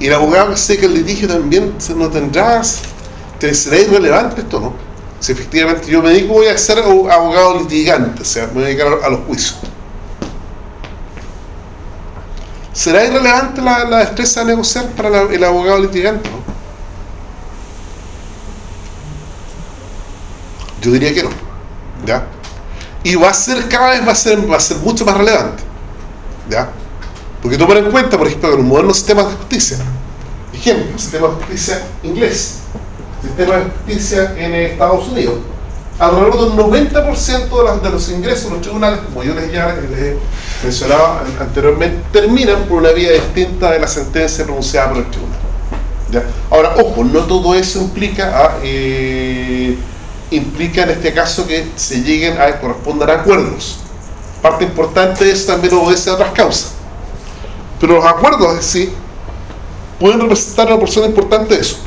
Y el abogado que sé que el litigio también no tendrá, será irrelevante esto, ¿no? si efectivamente yo me digo voy a ser abogado litigante, o sea, me voy a dedicar a los juicios. ¿Será irrelevante la, destreza de negociar para el abogado litigante? Yo diría que no. ¿Ya? Y va a ser cada vez va a ser, va a ser mucho más relevante. ¿Ya? Porque tomar en cuenta, por ejemplo, los modernos sistemas de justicia. Ejemplo, sistema de justicia inglés sistema de justicia en Estados Unidos. Alrededor del 90% de, los ingresos de los tribunales, como yo les ya les mencionaba anteriormente, terminan por una vía distinta de la sentencia pronunciada por el tribunal. Ahora, ojo, no todo eso implica a, eh, implica en este caso que se lleguen a corresponder a acuerdos. Parte importante eso también obedece a otras causas. Pero los acuerdos en sí pueden representar una porción importante de eso.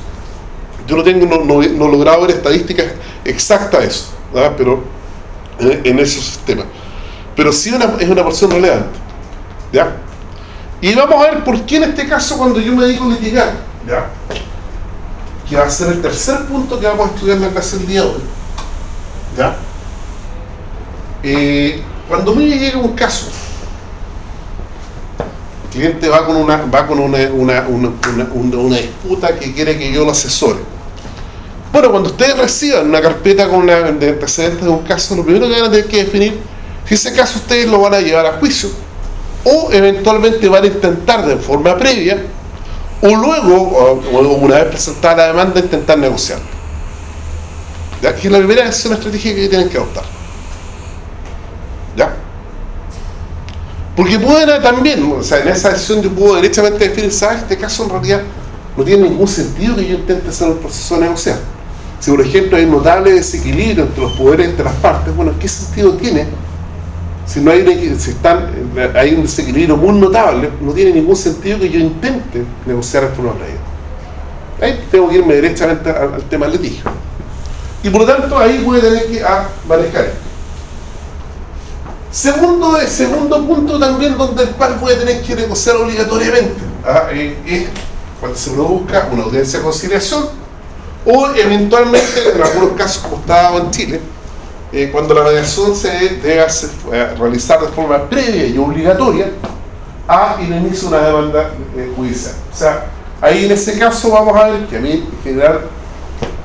Yo no tengo, no, he logrado ver estadísticas exactas de eso, pero eh, en, esos sistemas. Pero sí es una porción relevante. ¿ya? Y vamos a ver por qué en este caso cuando yo me a litigar, ¿ya? que va a ser el tercer punto que vamos a estudiar en la clase del día de hoy. ¿ya? Eh, cuando me llega un caso, el cliente va con una va con una, una, una, una disputa que quiere que yo lo asesore bueno, cuando ustedes reciban una carpeta con de antecedentes de un caso, lo primero que van a tener que definir si ese caso ustedes lo van a llevar a juicio o eventualmente van a intentar de forma previa o luego, una vez presentada la demanda, intentar negociar. Es la primera decisión estratégica que tienen que adoptar. ¿Ya? Porque pueden también, o sea, en esa decisión yo puedo derechamente definir, ¿sabes? Este caso en realidad no tiene ningún sentido que yo intente hacer un proceso de negociar si por ejemplo hay notable desequilibrio entre los poderes entre las partes, bueno, ¿qué sentido tiene? Si no hay si están, hay un desequilibrio muy notable, no tiene ningún sentido que yo intente negociar esto nuevo Ahí tengo que irme derechamente al, tema del litigio. Y por lo tanto ahí voy a tener que a manejar Segundo, segundo punto también donde el voy a tener que negociar obligatoriamente ¿ah? eh, es cuando se produzca una audiencia de conciliación o eventualmente, en algunos casos como estaba en Chile, eh, cuando la mediación se debe eh, realizar de forma previa y obligatoria a el una demanda eh, judicial. O sea, ahí en ese caso vamos a ver que a mí en general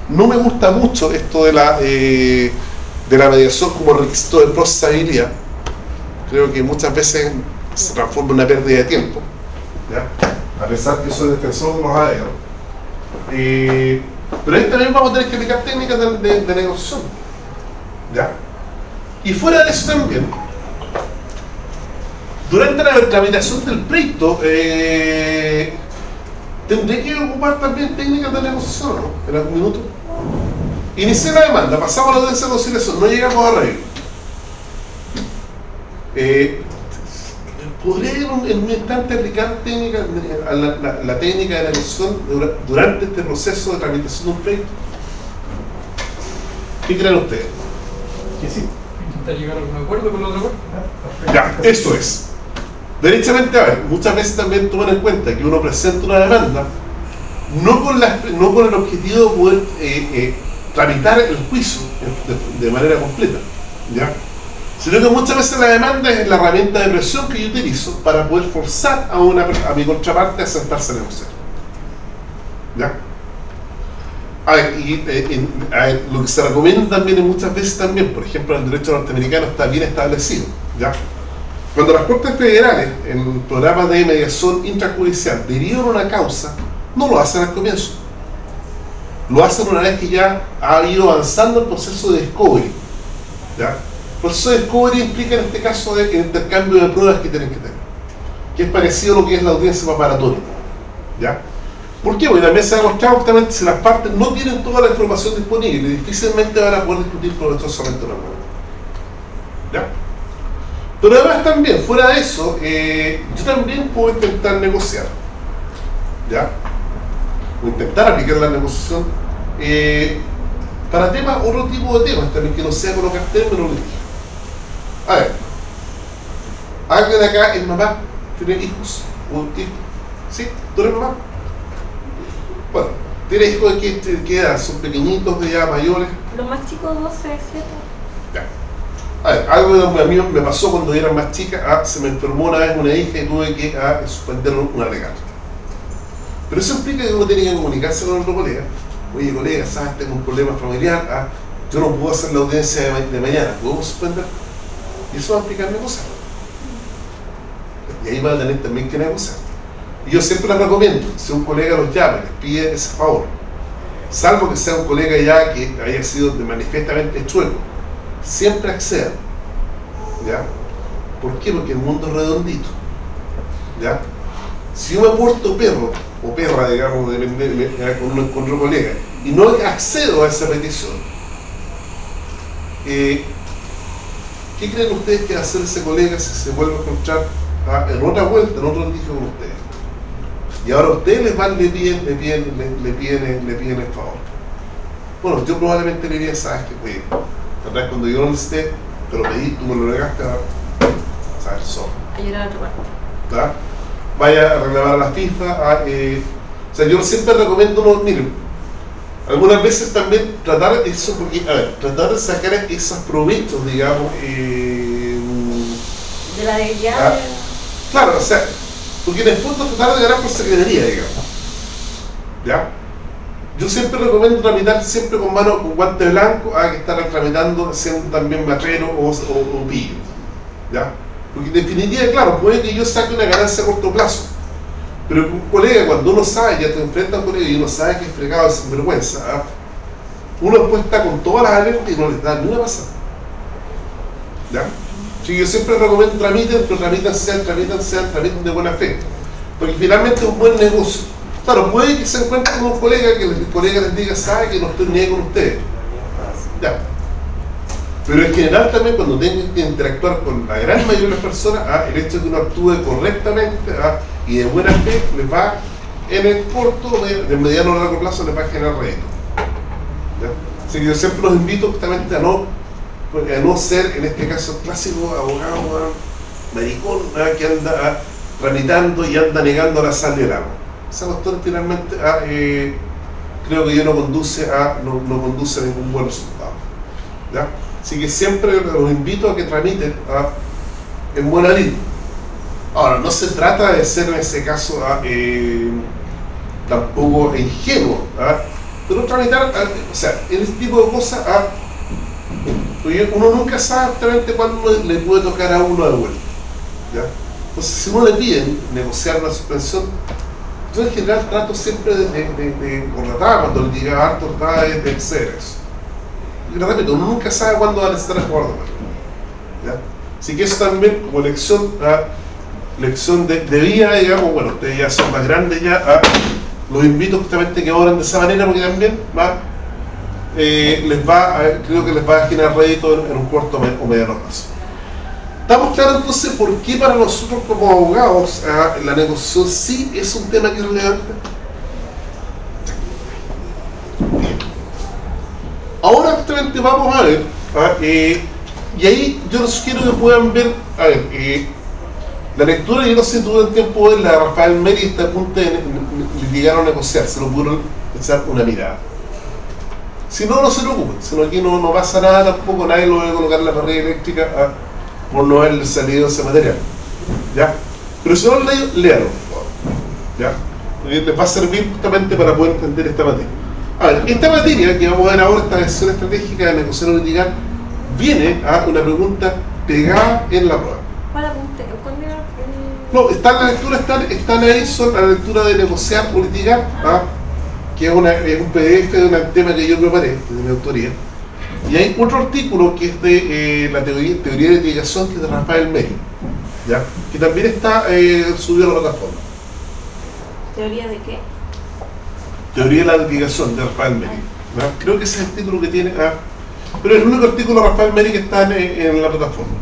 no me gusta mucho esto de la, de la mediación como requisito de procesabilidad. Creo que muchas veces se transforma en una pérdida de tiempo, a pesar que soy defensor de los AEO. Pero ahí también vamos a tener que aplicar técnicas de, negociación. ¿Ya? Y fuera de eso también, durante la tramitación del pleito, eh, tendré que ocupar también técnicas de negociación, ¿no? En algún minuto. Inicié la demanda, pasamos a la audiencia de conciliación, no llegamos a reír. Eh, ¿Podría en un instante aplicar técnica, la, la, técnica de la negociación durante este proceso de tramitación de un pleito? ¿Qué creen ustedes? Que sí. Intentar llegar a un acuerdo con la otra parte. Ya, eso es. Derechamente, a ver, muchas veces también toman en cuenta que uno presenta una demanda no con, la, no con el objetivo de poder eh, eh, tramitar el juicio de, manera completa, ¿ya? Sino que muchas veces la demanda es la herramienta de presión que yo utilizo para poder forzar a, una, a mi contraparte a sentarse a negociar. ¿Ya? A y, eh, lo que se recomienda también muchas veces también, por ejemplo, en el derecho norteamericano está bien establecido. ¿ya? Cuando las Cortes Federales, en el programa de mediación intrajudicial, derivan una causa, no lo hacen al comienzo. Lo hacen una vez que ya ha ido avanzando el proceso de discovery. ¿ya? El proceso de discovery implica en este caso de intercambio de pruebas que tienen que tener, que es parecido a lo que es la audiencia preparatoria. ¿ya? ¿Por qué? Porque también se ha demostrado justamente si las partes no tienen toda la información disponible, difícilmente van a poder discutir provechosamente una prueba. ¿Ya? Pero además también, fuera de eso, eh, yo también puedo intentar negociar. ¿Ya? O intentar aplicar la negociación eh, para temas, otro tipo de temas también que no sea colocar términos A ver, alguien de acá es mamá, tiene hijos, ¿sí? ¿Tú eres mamá? Bueno, tiene hijos de qué, qué edad, son pequeñitos, de ya mayores. Los más chicos 12, 7. Ya. A ver, algo que a mí me pasó cuando era más chica, ah, se me enfermó una vez una hija y tuve que ah, suspender un alegato. Pero eso implica que uno tiene que comunicarse con otro colega. Oye, colega, ¿sabes? Tengo un problema familiar, ah, yo no puedo hacer la audiencia de, mañana, ¿podemos suspender? Eso va a implicar negociar. Y ahí va a tener también que negociar. Y yo siempre les recomiendo, si un colega los llama, les pide ese favor, salvo que sea un colega ya que haya sido manifiestamente chueco, siempre accedan. ¿Ya? ¿Por qué? Porque el mundo es redondito. ¿Ya? Si yo me porto perro, o perra, digamos, de, con, un, con otro colega, y no accedo a esa petición, eh, ¿qué creen ustedes que va a hacer ese colega si se vuelve a encontrar en otra vuelta, en otro litigio con ustedes? Y ahora ustedes les van, le piden, le piden, le, piden, le piden el favor. Bueno, yo probablemente le diría, sabes que tal cuando yo no necesité, te lo pedí, tú me lo negaste, sabes, solo. Ayer era otra parte. ¿verdad? Vaya a reclamar las FIFA. Eh, o sea, yo siempre recomiendo, no, miren, algunas veces también tratar eso, porque, a ver, tratar de sacar esos provechos, digamos, eh, de la debilidad. Claro, o sea, porque en el fondo tratar de ganar por secretaría, digamos. ¿Ya? Yo siempre recomiendo tramitar siempre con mano, con guante blanco, a que estar tramitando siendo también matrero o, o, pillo. ¿Ya? Porque en definitiva, claro, puede que yo saque una ganancia a corto plazo. Pero un colega, cuando uno sabe, ya te enfrenta a un y uno sabe que es fregado de sinvergüenza, ¿ah? uno después está con todas las alertas y no les da ni una pasada. ¿Ya? yo siempre recomiendo tramiten, pero tramitan sean, tramitan sean, tramiten de buena fe. Porque finalmente es un buen negocio. Claro, puede que se encuentre con un colega que el colega les diga, sabe que no estoy ni con ustedes. Ya. Pero en general también cuando tengan que interactuar con la gran mayoría de las personas, ah, el hecho de que uno actúe correctamente ah, y de buena fe les va en el corto, de mediano o largo plazo les va a generar rédito. Así que yo siempre los invito justamente a no a no ser, en este caso, clásico abogado, maricón, que anda tramitando y anda negando la sal del agua. Esa cuestión finalmente ah, eh, creo que ya no conduce a, no, conduce a ningún buen resultado. ¿ya? Así que siempre los invito a que tramiten ah, en buena línea. Ahora, no se trata de ser en ese caso ah, eh, tampoco ingenuo, pero tramitar, o sea, en este tipo de cosas uno nunca sabe exactamente cuándo le puede tocar a uno de vuelta. ¿ya? Entonces, si uno le pide negociar una suspensión, yo en general trato siempre de, de, de, cuando le diga harto, trataba de, de hacer eso. Y repito, uno nunca sabe cuándo va a necesitar el acuerdo. ¿ya? Así que eso también, como lección, ¿ah? Lección de, vida, digamos, bueno, ustedes ya son más grandes ya, ¿ah? los invito justamente a que obren de esa manera porque también eh, les va creo que les va a generar rédito en, un corto o mediano plazo. Estamos claros entonces por qué para nosotros como abogados ah, la negociación sí es un tema que es relevante. Ahora justamente vamos a ver, ah, eh, y ahí yo les quiero que puedan ver, a ver, eh, La lectura, yo no sé, tuve el tiempo de la Rafael Meri está a punto de litigar o negociar, se lo pudieron echar una mirada. Si no, no se preocupen, si no aquí no, no pasa nada tampoco, nadie lo va a colocar en la parrilla eléctrica ah, por no haber salido ese material. ¿Ya? Pero si no lo leído, léalo, ¿Ya? les va a servir justamente para poder entender esta materia. A ver, esta materia que vamos a ver ahora, esta versión estratégica de negociar o litigar, viene a una pregunta pegada en la prueba. ¿Cuál apunte? ¿Cuál era el... No, está la lectura, están, están ahí, son la lectura de negociar o litigar, ¿ah? que es, una, es, un PDF de un tema que yo preparé, de mi autoría. Y hay otro artículo que es de eh, la teoría, teoría de litigación, que es de Rafael Meri, ¿ya? que también está eh, subido a la plataforma. ¿Teoría de qué? Teoría de la litigación de Rafael Meri. Creo que ese es el título que tiene. Ah, pero es el único artículo de Rafael Meri que está en, en la plataforma.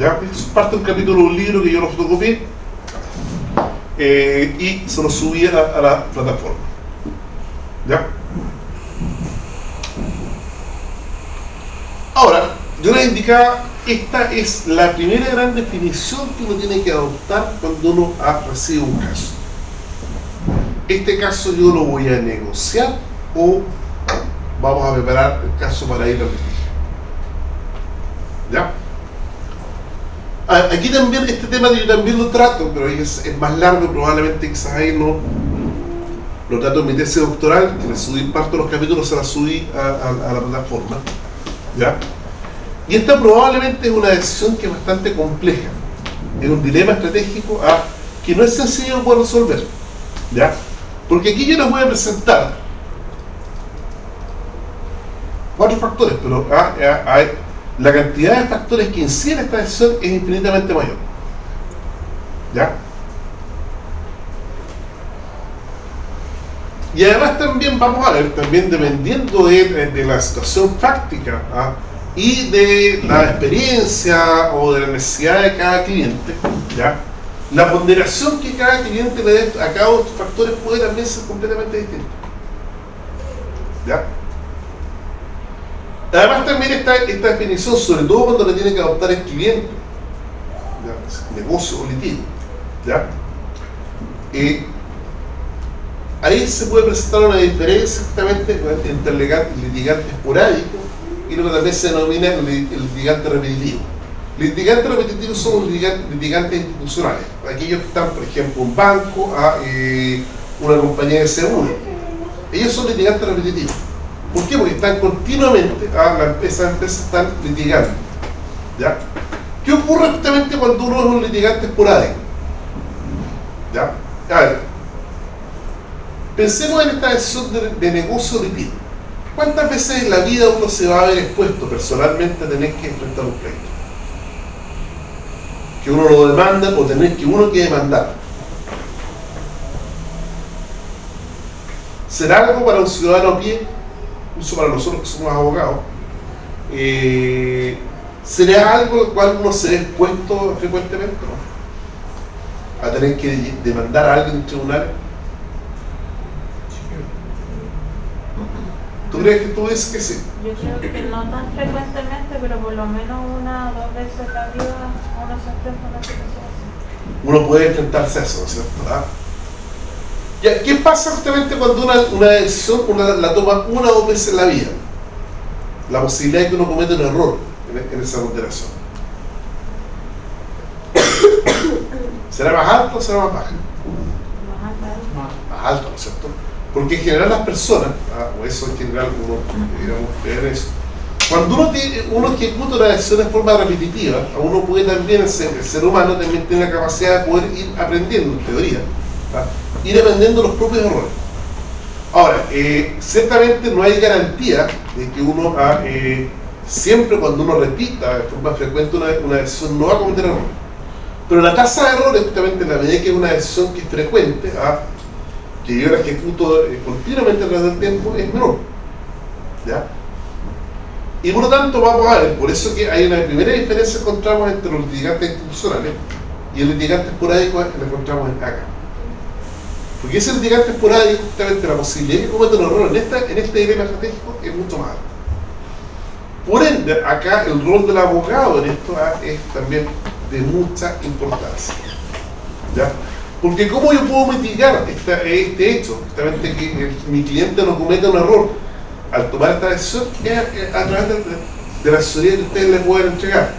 ¿ya? Es parte de un capítulo de un libro que yo lo fotocopié eh, y se lo subí a la, plataforma. ¿Ya? Ahora, yo les indicaba, esta es la primera gran definición que uno tiene que adoptar cuando uno recibe un caso. Este caso yo lo voy a negociar o vamos a preparar el caso para ir a litigio. ¿Ya? Aquí también, este tema yo también lo trato, pero es, más largo, probablemente quizás ahí no lo trato en mi tesis doctoral, que le subí parte de los capítulos, se la subí a, la plataforma. ¿Ya? Y esta probablemente es una decisión que es bastante compleja. Es un dilema estratégico ah, que no es sencillo de resolver. ¿Ya? Porque aquí yo les voy a presentar cuatro factores, pero ah, hay la cantidad de factores que inciden esta decisión es infinitamente mayor. ¿Ya? Y además también vamos a ver, también dependiendo de, la situación práctica ¿ah? y de la experiencia o de la necesidad de cada cliente, ¿ya? la ponderación que cada cliente le dé a cada uno de estos factores puede también ser completamente distinta. ¿Ya? Además también está esta definición, sobre todo cuando le tiene que adoptar el cliente, negocio o litigio. ¿ya? ahí se puede presentar una diferencia exactamente entre el litigante esporádico y lo que también se denomina el litigante repetitivo. Litigantes repetitivos son litigantes institucionales, aquellos que están, por ejemplo, un banco, a eh, una compañía de seguro. Ellos son litigantes repetitivos. ¿Por qué? Porque están continuamente, a la empresa, empresas están litigando. ¿Ya? ¿Qué ocurre justamente cuando uno es un litigante esporádico? ¿Ya? A ver, pensemos en esta decisión de, negocio litigio. ¿Cuántas veces en la vida uno se va a ver expuesto personalmente a tener que enfrentar un pleito? Que uno lo demanda o tener que uno que demandar. ¿Será algo para un ciudadano a pie incluso para nosotros que somos abogados, eh, ¿sería algo al cual uno se ve expuesto frecuentemente? ¿no? A tener que demandar a alguien en tribunales. ¿Tú crees que tú dices que sí? Yo creo que no tan frecuentemente, pero por lo menos una o dos veces en la vida uno se enfrenta a una situación así. Uno puede enfrentarse a eso, ¿no es cierto? ¿verdad? ¿Qué pasa justamente cuando una, una decisión la toma una o dos veces en la vida? La posibilidad de que uno cometa un error en, esa ponderación. ¿Será más alto o será más baja? Más alto. ¿no es cierto? Porque en general las personas, ah, o eso en general uno, digamos, ver eso, cuando uno, tiene, uno ejecuta una decisión de forma repetitiva, uno puede también, el ser, el ser humano también tiene la capacidad de poder ir aprendiendo en teoría. ¿ah? Ir aprendiendo los propios errores. Ahora, eh, ciertamente no hay garantía de que uno ah, eh, siempre cuando uno repita de forma frecuente una, una, decisión no va a cometer errores. Pero la tasa de errores, justamente en la medida que es una decisión que es frecuente, ah, que yo la ejecuto eh, continuamente a través del tiempo, es menor. ¿Ya? Y por lo tanto vamos a ver, por eso que hay una primera diferencia que encontramos entre los litigantes institucionales y el litigante esporádico que encontramos acá. Porque ese litigante esporádico, justamente la posibilidad de que cometa un error en, esta, en este dilema estratégico es mucho más alta. Por ende, acá el rol del abogado en esto ah, es también de mucha importancia. ¿Ya? Porque ¿cómo yo puedo mitigar este hecho, justamente que mi cliente no cometa un error al tomar esta decisión? Es a través de, la asesoría que ustedes le pueden entregar.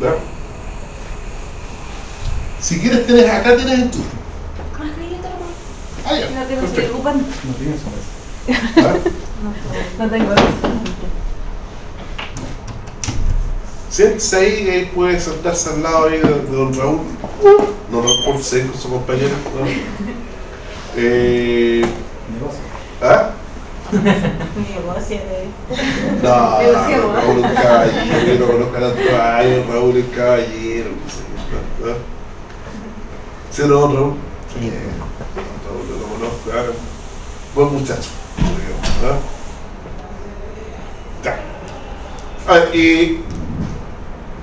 ¿Ya? Si quieres, tienes acá tienes en tu. Ah, ya. No tengo. No tienes ¿Ah? no, no tengo Siéntese ahí y puede sentarse al lado ahí de, don Raúl. No lo por ser con su compañero. ¿no? Eh, ¿Ah? Negocio de. No, Raúl es caballero, que no conozca tantos años, Raúl es caballero. ¿no? ¿Sí no, Raúl? Sí. Conozco, ¿ah? buen muchacho. ¿ah? Ya. A ver, y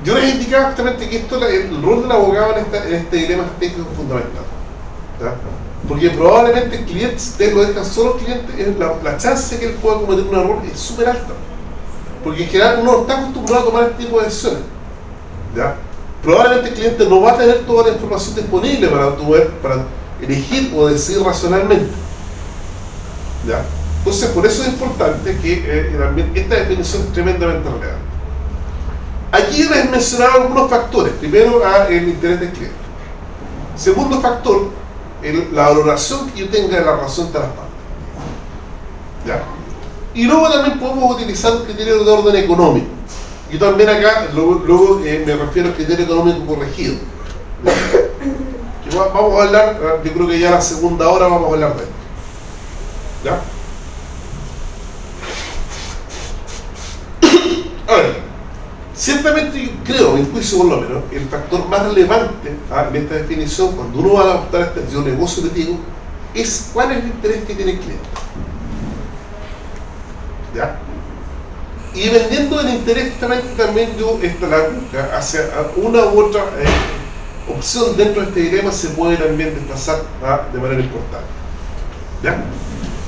yo les indicaba justamente que esto, el rol del abogado en, este dilema técnico fundamental. Porque probablemente el cliente, si ustedes lo dejan solo el cliente, la, la chance que él pueda cometer un error es súper alta. Porque en general uno no está acostumbrado a tomar este tipo de decisiones. ¿ya? Probablemente el cliente no va a tener toda la información disponible para, poder, para elegir o decidir racionalmente. ¿ya? Entonces, por eso es importante que eh, esta definición es tremendamente relevante. Aquí les mencionado algunos factores. Primero, el interés del cliente. Segundo factor, la valoración que yo tenga de la razón de las partes. ¿Ya? Y luego también podemos utilizar un criterio de orden económico. Yo también acá, luego, eh, me refiero al criterio económico corregido. Vamos a hablar, yo creo que ya la segunda hora vamos a hablar de esto. ¿Ya? A ver. Ciertamente creo, en juicio por lo menos, el factor más relevante ¿ah? en esta definición, cuando uno va a adoptar este yo negocio que digo, es cuál es el interés que tiene el cliente. ¿Ya? Y vendiendo el interés también yo esta la hacia una u otra eh, opción dentro de este dilema se puede también desplazar ¿ah? de manera importante. ¿Ya?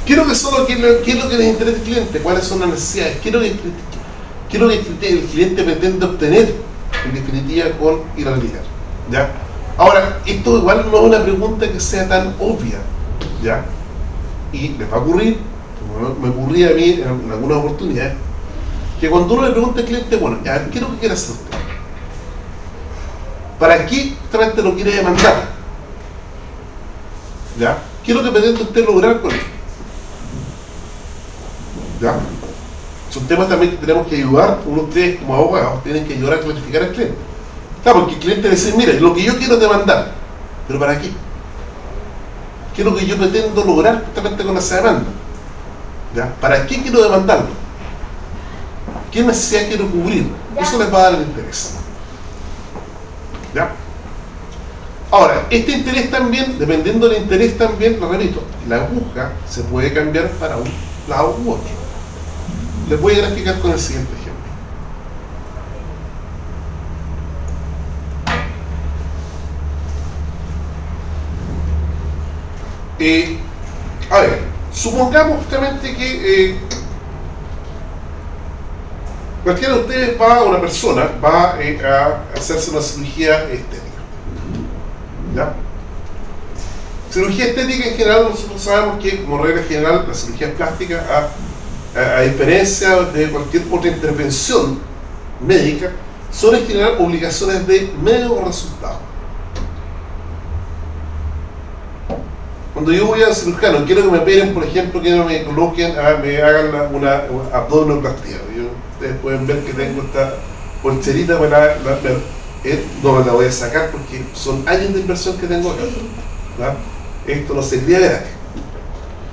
Quiero que solo qué es lo que les interesa al cliente, cuáles son las necesidades, ¿Qué es lo que el cliente pretende obtener, en definitiva, con ir al ligar? ¿Ya? Ahora, esto igual no es una pregunta que sea tan obvia, ¿ya? Y les va a ocurrir, me ocurría a mí en, algunas oportunidades, que cuando uno le pregunta al cliente, bueno, ya, ¿qué es lo que quiere hacer usted? ¿Para qué justamente lo quiere demandar? ¿Ya? ¿Qué es lo que pretende usted lograr con esto? ¿Ya? son temas también que tenemos que ayudar, uno ustedes como abogados tienen que ayudar a clarificar al cliente. Claro, porque el cliente dice, mire, lo que yo quiero demandar, pero ¿para qué? ¿Qué es lo que yo pretendo lograr justamente con esa demanda? ¿Ya? ¿Para qué quiero demandarlo? ¿Qué necesidad quiero cubrir? Eso les va a dar el interés. ¿Ya? Ahora, este interés también, dependiendo del interés también, lo repito, la aguja se puede cambiar para un lado u otro. Les voy a graficar con el siguiente ejemplo. Eh, a ver, supongamos justamente que eh, cualquiera de ustedes va, una persona, va eh, a hacerse una cirugía estética. ¿Ya? Cirugía estética en general, nosotros sabemos que como regla general la cirugía plástica a, diferencia de cualquier otra intervención médica, son en general obligaciones de medio resultado. Cuando yo voy al cirujano, quiero que me operen, por ejemplo, que me coloquen, me hagan una, una abdominoplastia. Ustedes pueden ver que tengo esta polcherita, para eh, no me la voy a sacar porque son años de inversión que tengo acá. Esto no sería gratis.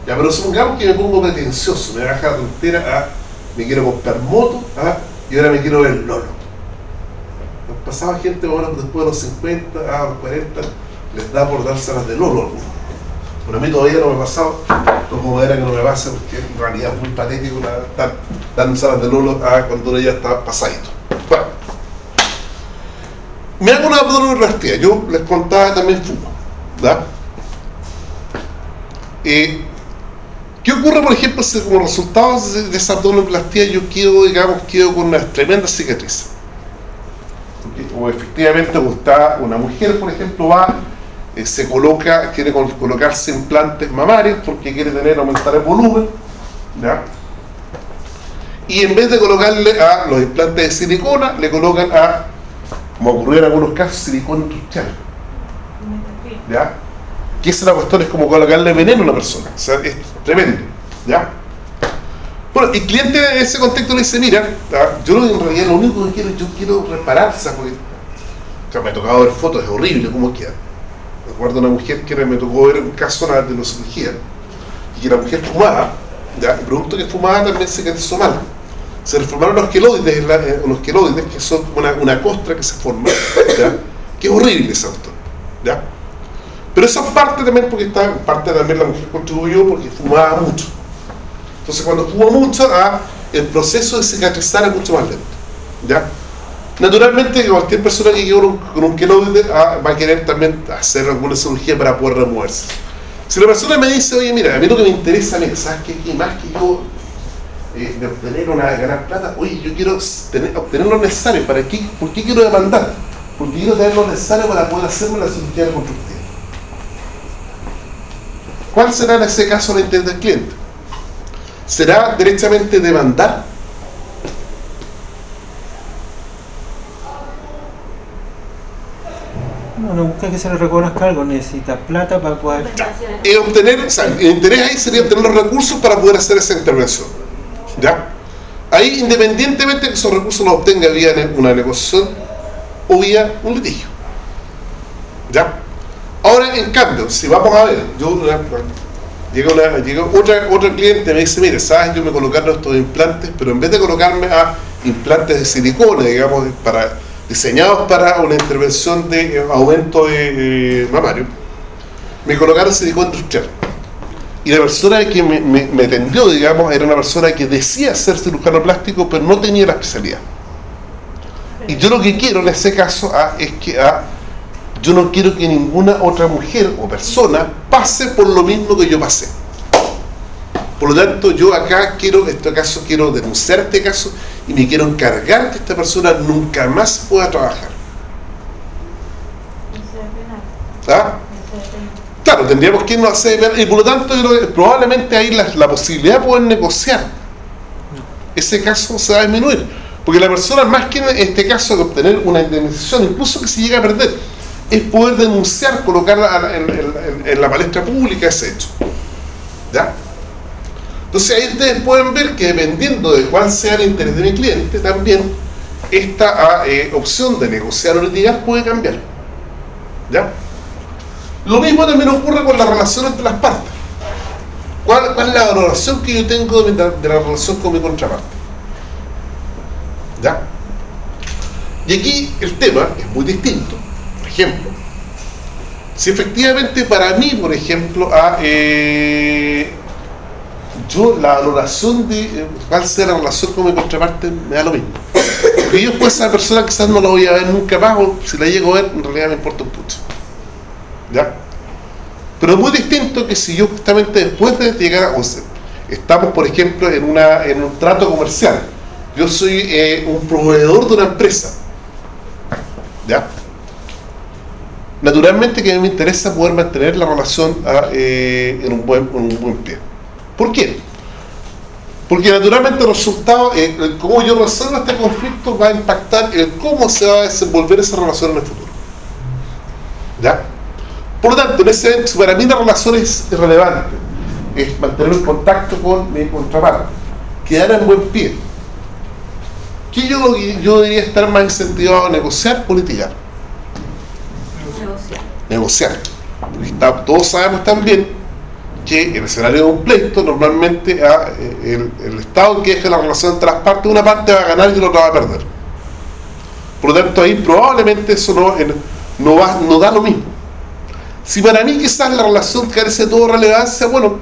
Ya, pero supongamos que me pongo pretencioso, me baja la tontera, ah, me quiero comprar moto, ah, y ahora me quiero ver Lolo. Pasaba gente bueno, después de los 50, a los 40, les da por darse las de Lolo Pero a mí todavía no me ha pasado, como era que no me pasa, porque en realidad es muy patético estar dando salas de Lolo a cuando uno ya está pasadito. Bueno, me hago una abdominoplastia, yo les contaba también fumo, ¿verdad? Eh, ¿Qué ocurre, por ejemplo, si como resultado de esa abdominoplastia yo quedo, digamos, quedo con una tremenda cicatriz? O efectivamente está una mujer, por ejemplo, va eh, se coloca, quiere colocarse implantes mamarios porque quiere tener, aumentar el volumen, ¿ya? Y en vez de colocarle a los implantes de silicona, le colocan a, como ocurrió en algunos casos, silicona industrial. ¿Ya? Que esa la cuestión es como colocarle veneno a una persona. O sea, es tremendo. ¿Ya? Bueno, el cliente en ese contexto le dice, mira, yo en realidad lo único que quiero, yo quiero repararse, porque me ha tocado ver fotos, es horrible cómo queda. Recuerdo una mujer que me tocó ver un caso de la cirugía, y que la mujer fumaba, ¿ya? el producto que fumaba también se quedó mal. Se reformaron los queloides, eh, los queloides que son una, una costra que se forma, ¿ya? que es horrible esa autor, ¿ya? Pero eso es parte también porque está, parte también la mujer contribuyó porque fumaba mucho. Entonces cuando fuma mucho, ah, el proceso de cicatrizar es mucho más lento. ¿ya? Naturalmente cualquier persona que llegue con un queloide ah, va a querer también hacer alguna cirugía para poder removerse. Si la persona me dice, oye mira, a mí lo que me interesa, ¿sabes qué? Más que yo eh, de obtener una ganar plata, oye, yo quiero obtener lo necesario, ¿para qué? ¿Por qué quiero demandar? Porque quiero tener lo necesario para poder hacerme la cirugía reconstructiva. ¿Cuál será en ese caso la intención del cliente? ¿Será derechamente demandar? No, no busca que se le reconozca algo, necesita plata para poder... Y obtener, o sea, el interés ahí sería obtener los recursos para poder hacer esa intervención. ¿Ya? Ahí, independientemente de que esos recursos los obtenga vía una negociación o vía un litigio. ¿Ya? Ahora, en cambio, si vamos a ver, yo llega, una, llega otra, otra cliente me dice, mire, sabes, yo me colocaron estos implantes, pero en vez de colocarme a implantes de silicona, digamos, para diseñados para una intervención de eh, aumento de mamario, me colocaron silicona industrial. Y la persona que me, me, atendió, digamos, era una persona que decía ser cirujano plástico, pero no tenía la especialidad. Y yo lo que quiero en ese caso ah, es que ah, yo no quiero que ninguna otra mujer o persona pase por lo mismo que yo pasé. Por lo tanto, yo acá quiero, en este caso, quiero denunciar este caso y me quiero encargar que esta persona nunca más pueda trabajar. ¿Ah? Claro, tendríamos que irnos a hacer y por lo tanto probablemente ahí la, la, posibilidad de poder negociar ese caso se va a disminuir. Porque la persona más que en este caso de obtener una indemnización, incluso que se llegue a perder, es poder denunciar, colocarla en, la palestra pública ese hecho. ¿Ya? Entonces ahí ustedes pueden ver que dependiendo de cuál sea el interés de mi cliente, también esta ah, eh, opción de negociar o puede cambiar. ¿Ya? Lo mismo también ocurre con la relación entre las partes. ¿Cuál, es la valoración que yo tengo de, la relación con mi contraparte? ¿Ya? Y aquí el tema es muy distinto ejemplo, si efectivamente para mí, por ejemplo, a, eh, yo la valoración de eh, cuál sea la relación con mi contraparte me da lo mismo. Porque yo pues esa persona quizás no la voy a ver nunca más, si la llego a ver, en realidad me importa un pucho. ¿Ya? Pero es muy distinto que si yo justamente después de llegar a... O estamos, por ejemplo, en, una, en un trato comercial. Yo soy eh, un proveedor de una empresa. ¿Ya? naturalmente que a mí me interesa poder mantener la relación ah, eh, en, un buen, un buen pie. ¿Por qué? Porque naturalmente el resultado, eh, cómo yo resuelvo este conflicto va a impactar en cómo se va a desenvolver esa relación en el futuro. ¿Ya? Por lo tanto, en ese para mí la relación es irrelevante. Es mantener un contacto con mi contraparte. Quedar en buen pie. ¿Qué yo, yo debería estar más incentivado a negociar o litigar? negociar. todos sabemos también que en el escenario de un pleito, normalmente ah, eh, el, Estado que deje la relación entre las partes, una parte va a ganar y la otra va a perder. Por lo tanto, ahí probablemente eso no, no, va, no da lo mismo. Si para mí quizás la relación carece de toda relevancia, bueno,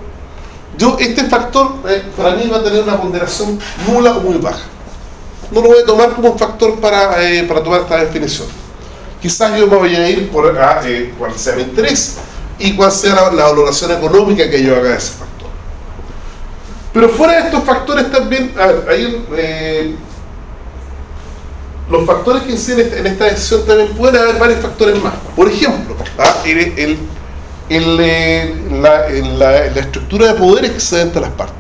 yo este factor eh, para mí va a tener una ponderación nula o muy baja. No lo voy a tomar como un factor para, eh, para tomar esta definición quizás yo me voy a ir por a, eh, cuál sea mi interés y cuál sea la, valoración económica que yo haga de ese factor. Pero fuera de estos factores también, a ver, hay, eh, los factores que inciden en esta decisión también pueden haber varios factores más. Por ejemplo, ¿ah? eh, la, estructura de poder excedente a las partes.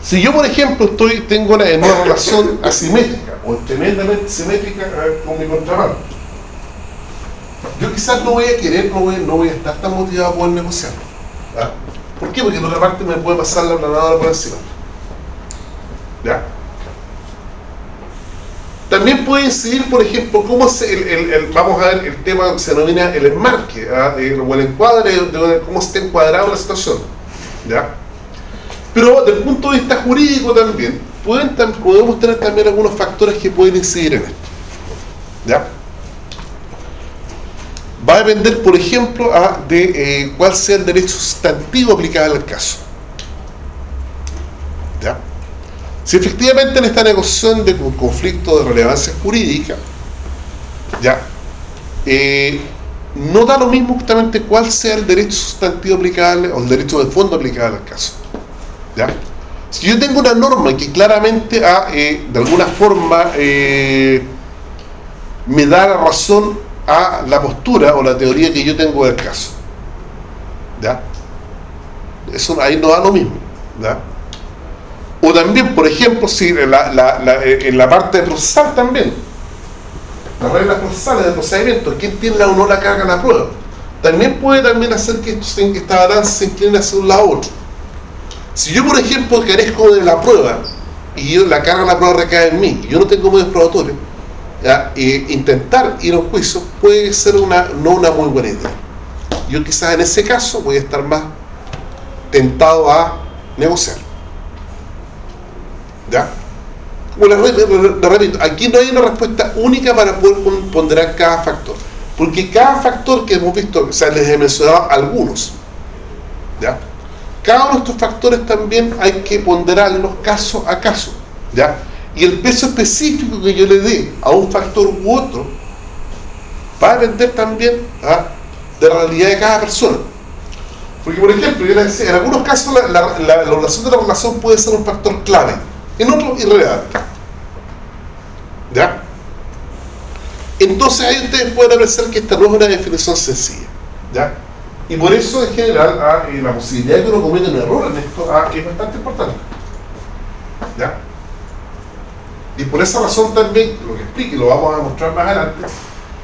Si yo, por ejemplo, estoy tengo una, una relación asimétrica o tremendamente simétrica con mi contraparte, yo quizás no voy a querer, no voy, no voy a estar tan motivado a poder negociar. ¿Por qué? Porque la otra parte me puede pasar la planadora por encima. ¿Ya? También puede incidir, por ejemplo, cómo se, vamos a ver el tema que se denomina el enmarque, el, o el encuadre, cómo está encuadrado la situación. ¿ya? Pero desde el punto de vista jurídico también, pueden, podemos tener también algunos factores que pueden incidir en esto. ¿ya? Va a depender, por ejemplo, ¿ah? de eh, cuál sea el derecho sustantivo aplicado al caso. ¿ya? Si efectivamente en esta negociación de conflicto de relevancia jurídica, ya, eh, no da lo mismo justamente cuál sea el derecho sustantivo aplicable o el derecho de fondo aplicable al caso. ¿ya? Si yo tengo una norma que claramente ah, eh, de alguna forma me da la razón a la postura o la teoría que yo tengo del caso, ¿ya? Eso ahí no da lo mismo. O también, por ejemplo, si la, la, la, en la parte procesal también, las reglas procesales de procedimiento, quién tiene o no la carga en la prueba, también puede también hacer que esta balanza se incline hacia un lado otro. Si yo, por ejemplo, carezco de la prueba y yo, la carga de la prueba recae en mí y yo no tengo medios e intentar ir a un juicio puede ser una, no una muy buena idea. Yo quizás en ese caso voy a estar más tentado a negociar. ¿Ya? Bueno, repito, aquí no hay una respuesta única para poder ponderar cada factor. Porque cada factor que hemos visto, o sea, les he mencionado algunos. ¿Ya? Cada uno de estos factores también hay que ponderarlos caso a caso. ¿Ya? Y el peso específico que yo le dé a un factor u otro va a depender también ¿ah? de la realidad de cada persona. Porque, por ejemplo, en algunos casos la, la, de la relación puede ser un factor clave en otro irrelevante. ¿Ya? Entonces ahí ustedes pueden apreciar que esta no es una definición sencilla. ¿Ya? Y por eso en general ah, la posibilidad de que uno cometa un error en esto ah, es bastante importante. ¿Ya? Y por esa razón también, lo que explique, lo vamos a mostrar más adelante,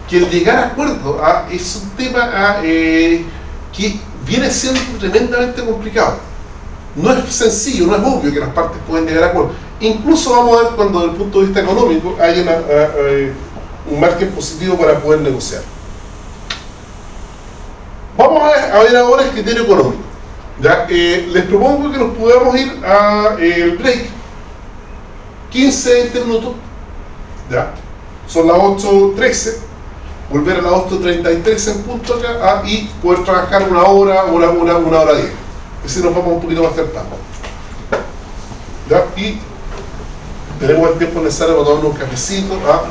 que el llegar a acuerdo es un tema eh, que viene siendo tremendamente complicado no es sencillo, no es obvio que las partes pueden llegar a acuerdo. Incluso vamos a ver cuando desde el punto de vista económico hay uh, un margen positivo para poder negociar. Vamos a ver ahora el criterio económico. ¿ya? Eh, les propongo que nos podamos ir al eh, break. 15-20 minutos. ¿ya? Son las 8.13. Volver a las 8.33 en punto acá ah, y poder trabajar una hora, una, una, una hora 10 ese nos vamos un poquito más temprano. ¿Ya? Y tenemos el tiempo necesario para tomar un cafecito, ¿ah?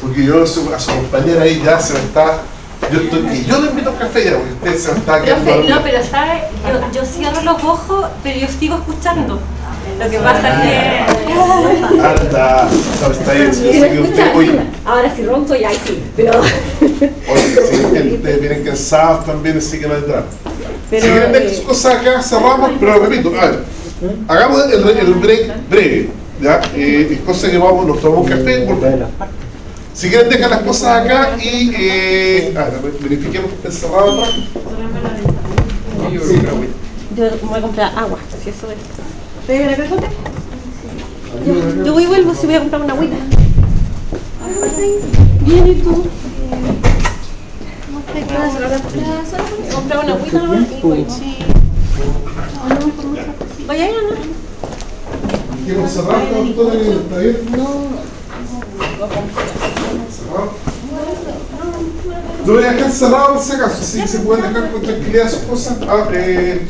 porque yo a su, a su compañera ahí ya se me está. Yo, estoy, y yo le invito un café ya, porque usted se me está quedando. No, pero ¿sabe? Yo, yo cierro los ojos, pero yo sigo escuchando. Lo que pasa es que. Anda, está. Oye, Ahora si ronco ya sí, pero. oye, si gente vienen cansados también, así que no entrar. Si quieren ver eh, tus cosas acá, cerramos, pero repito, a ver, hagamos el, el break breve, ¿ya? Eh, es cosa que vamos, nos tomamos café. Si quieren dejar las cosas acá y eh, ah, verifiquemos que atrás. Sí, Yo voy a comprar agua, si eso es. ¿Te la cajote? Yo, yo voy y vuelvo si voy a comprar una agüita. Bien, ¿y tú? Comprar una agüita y vuelvo. Vaya, ¿no? ¿Quieren cerrar todo. Cerrado. Yo voy a dejar cerrado por si acaso, que se pueden dejar con tranquilidad sus cosas. Ah, eh,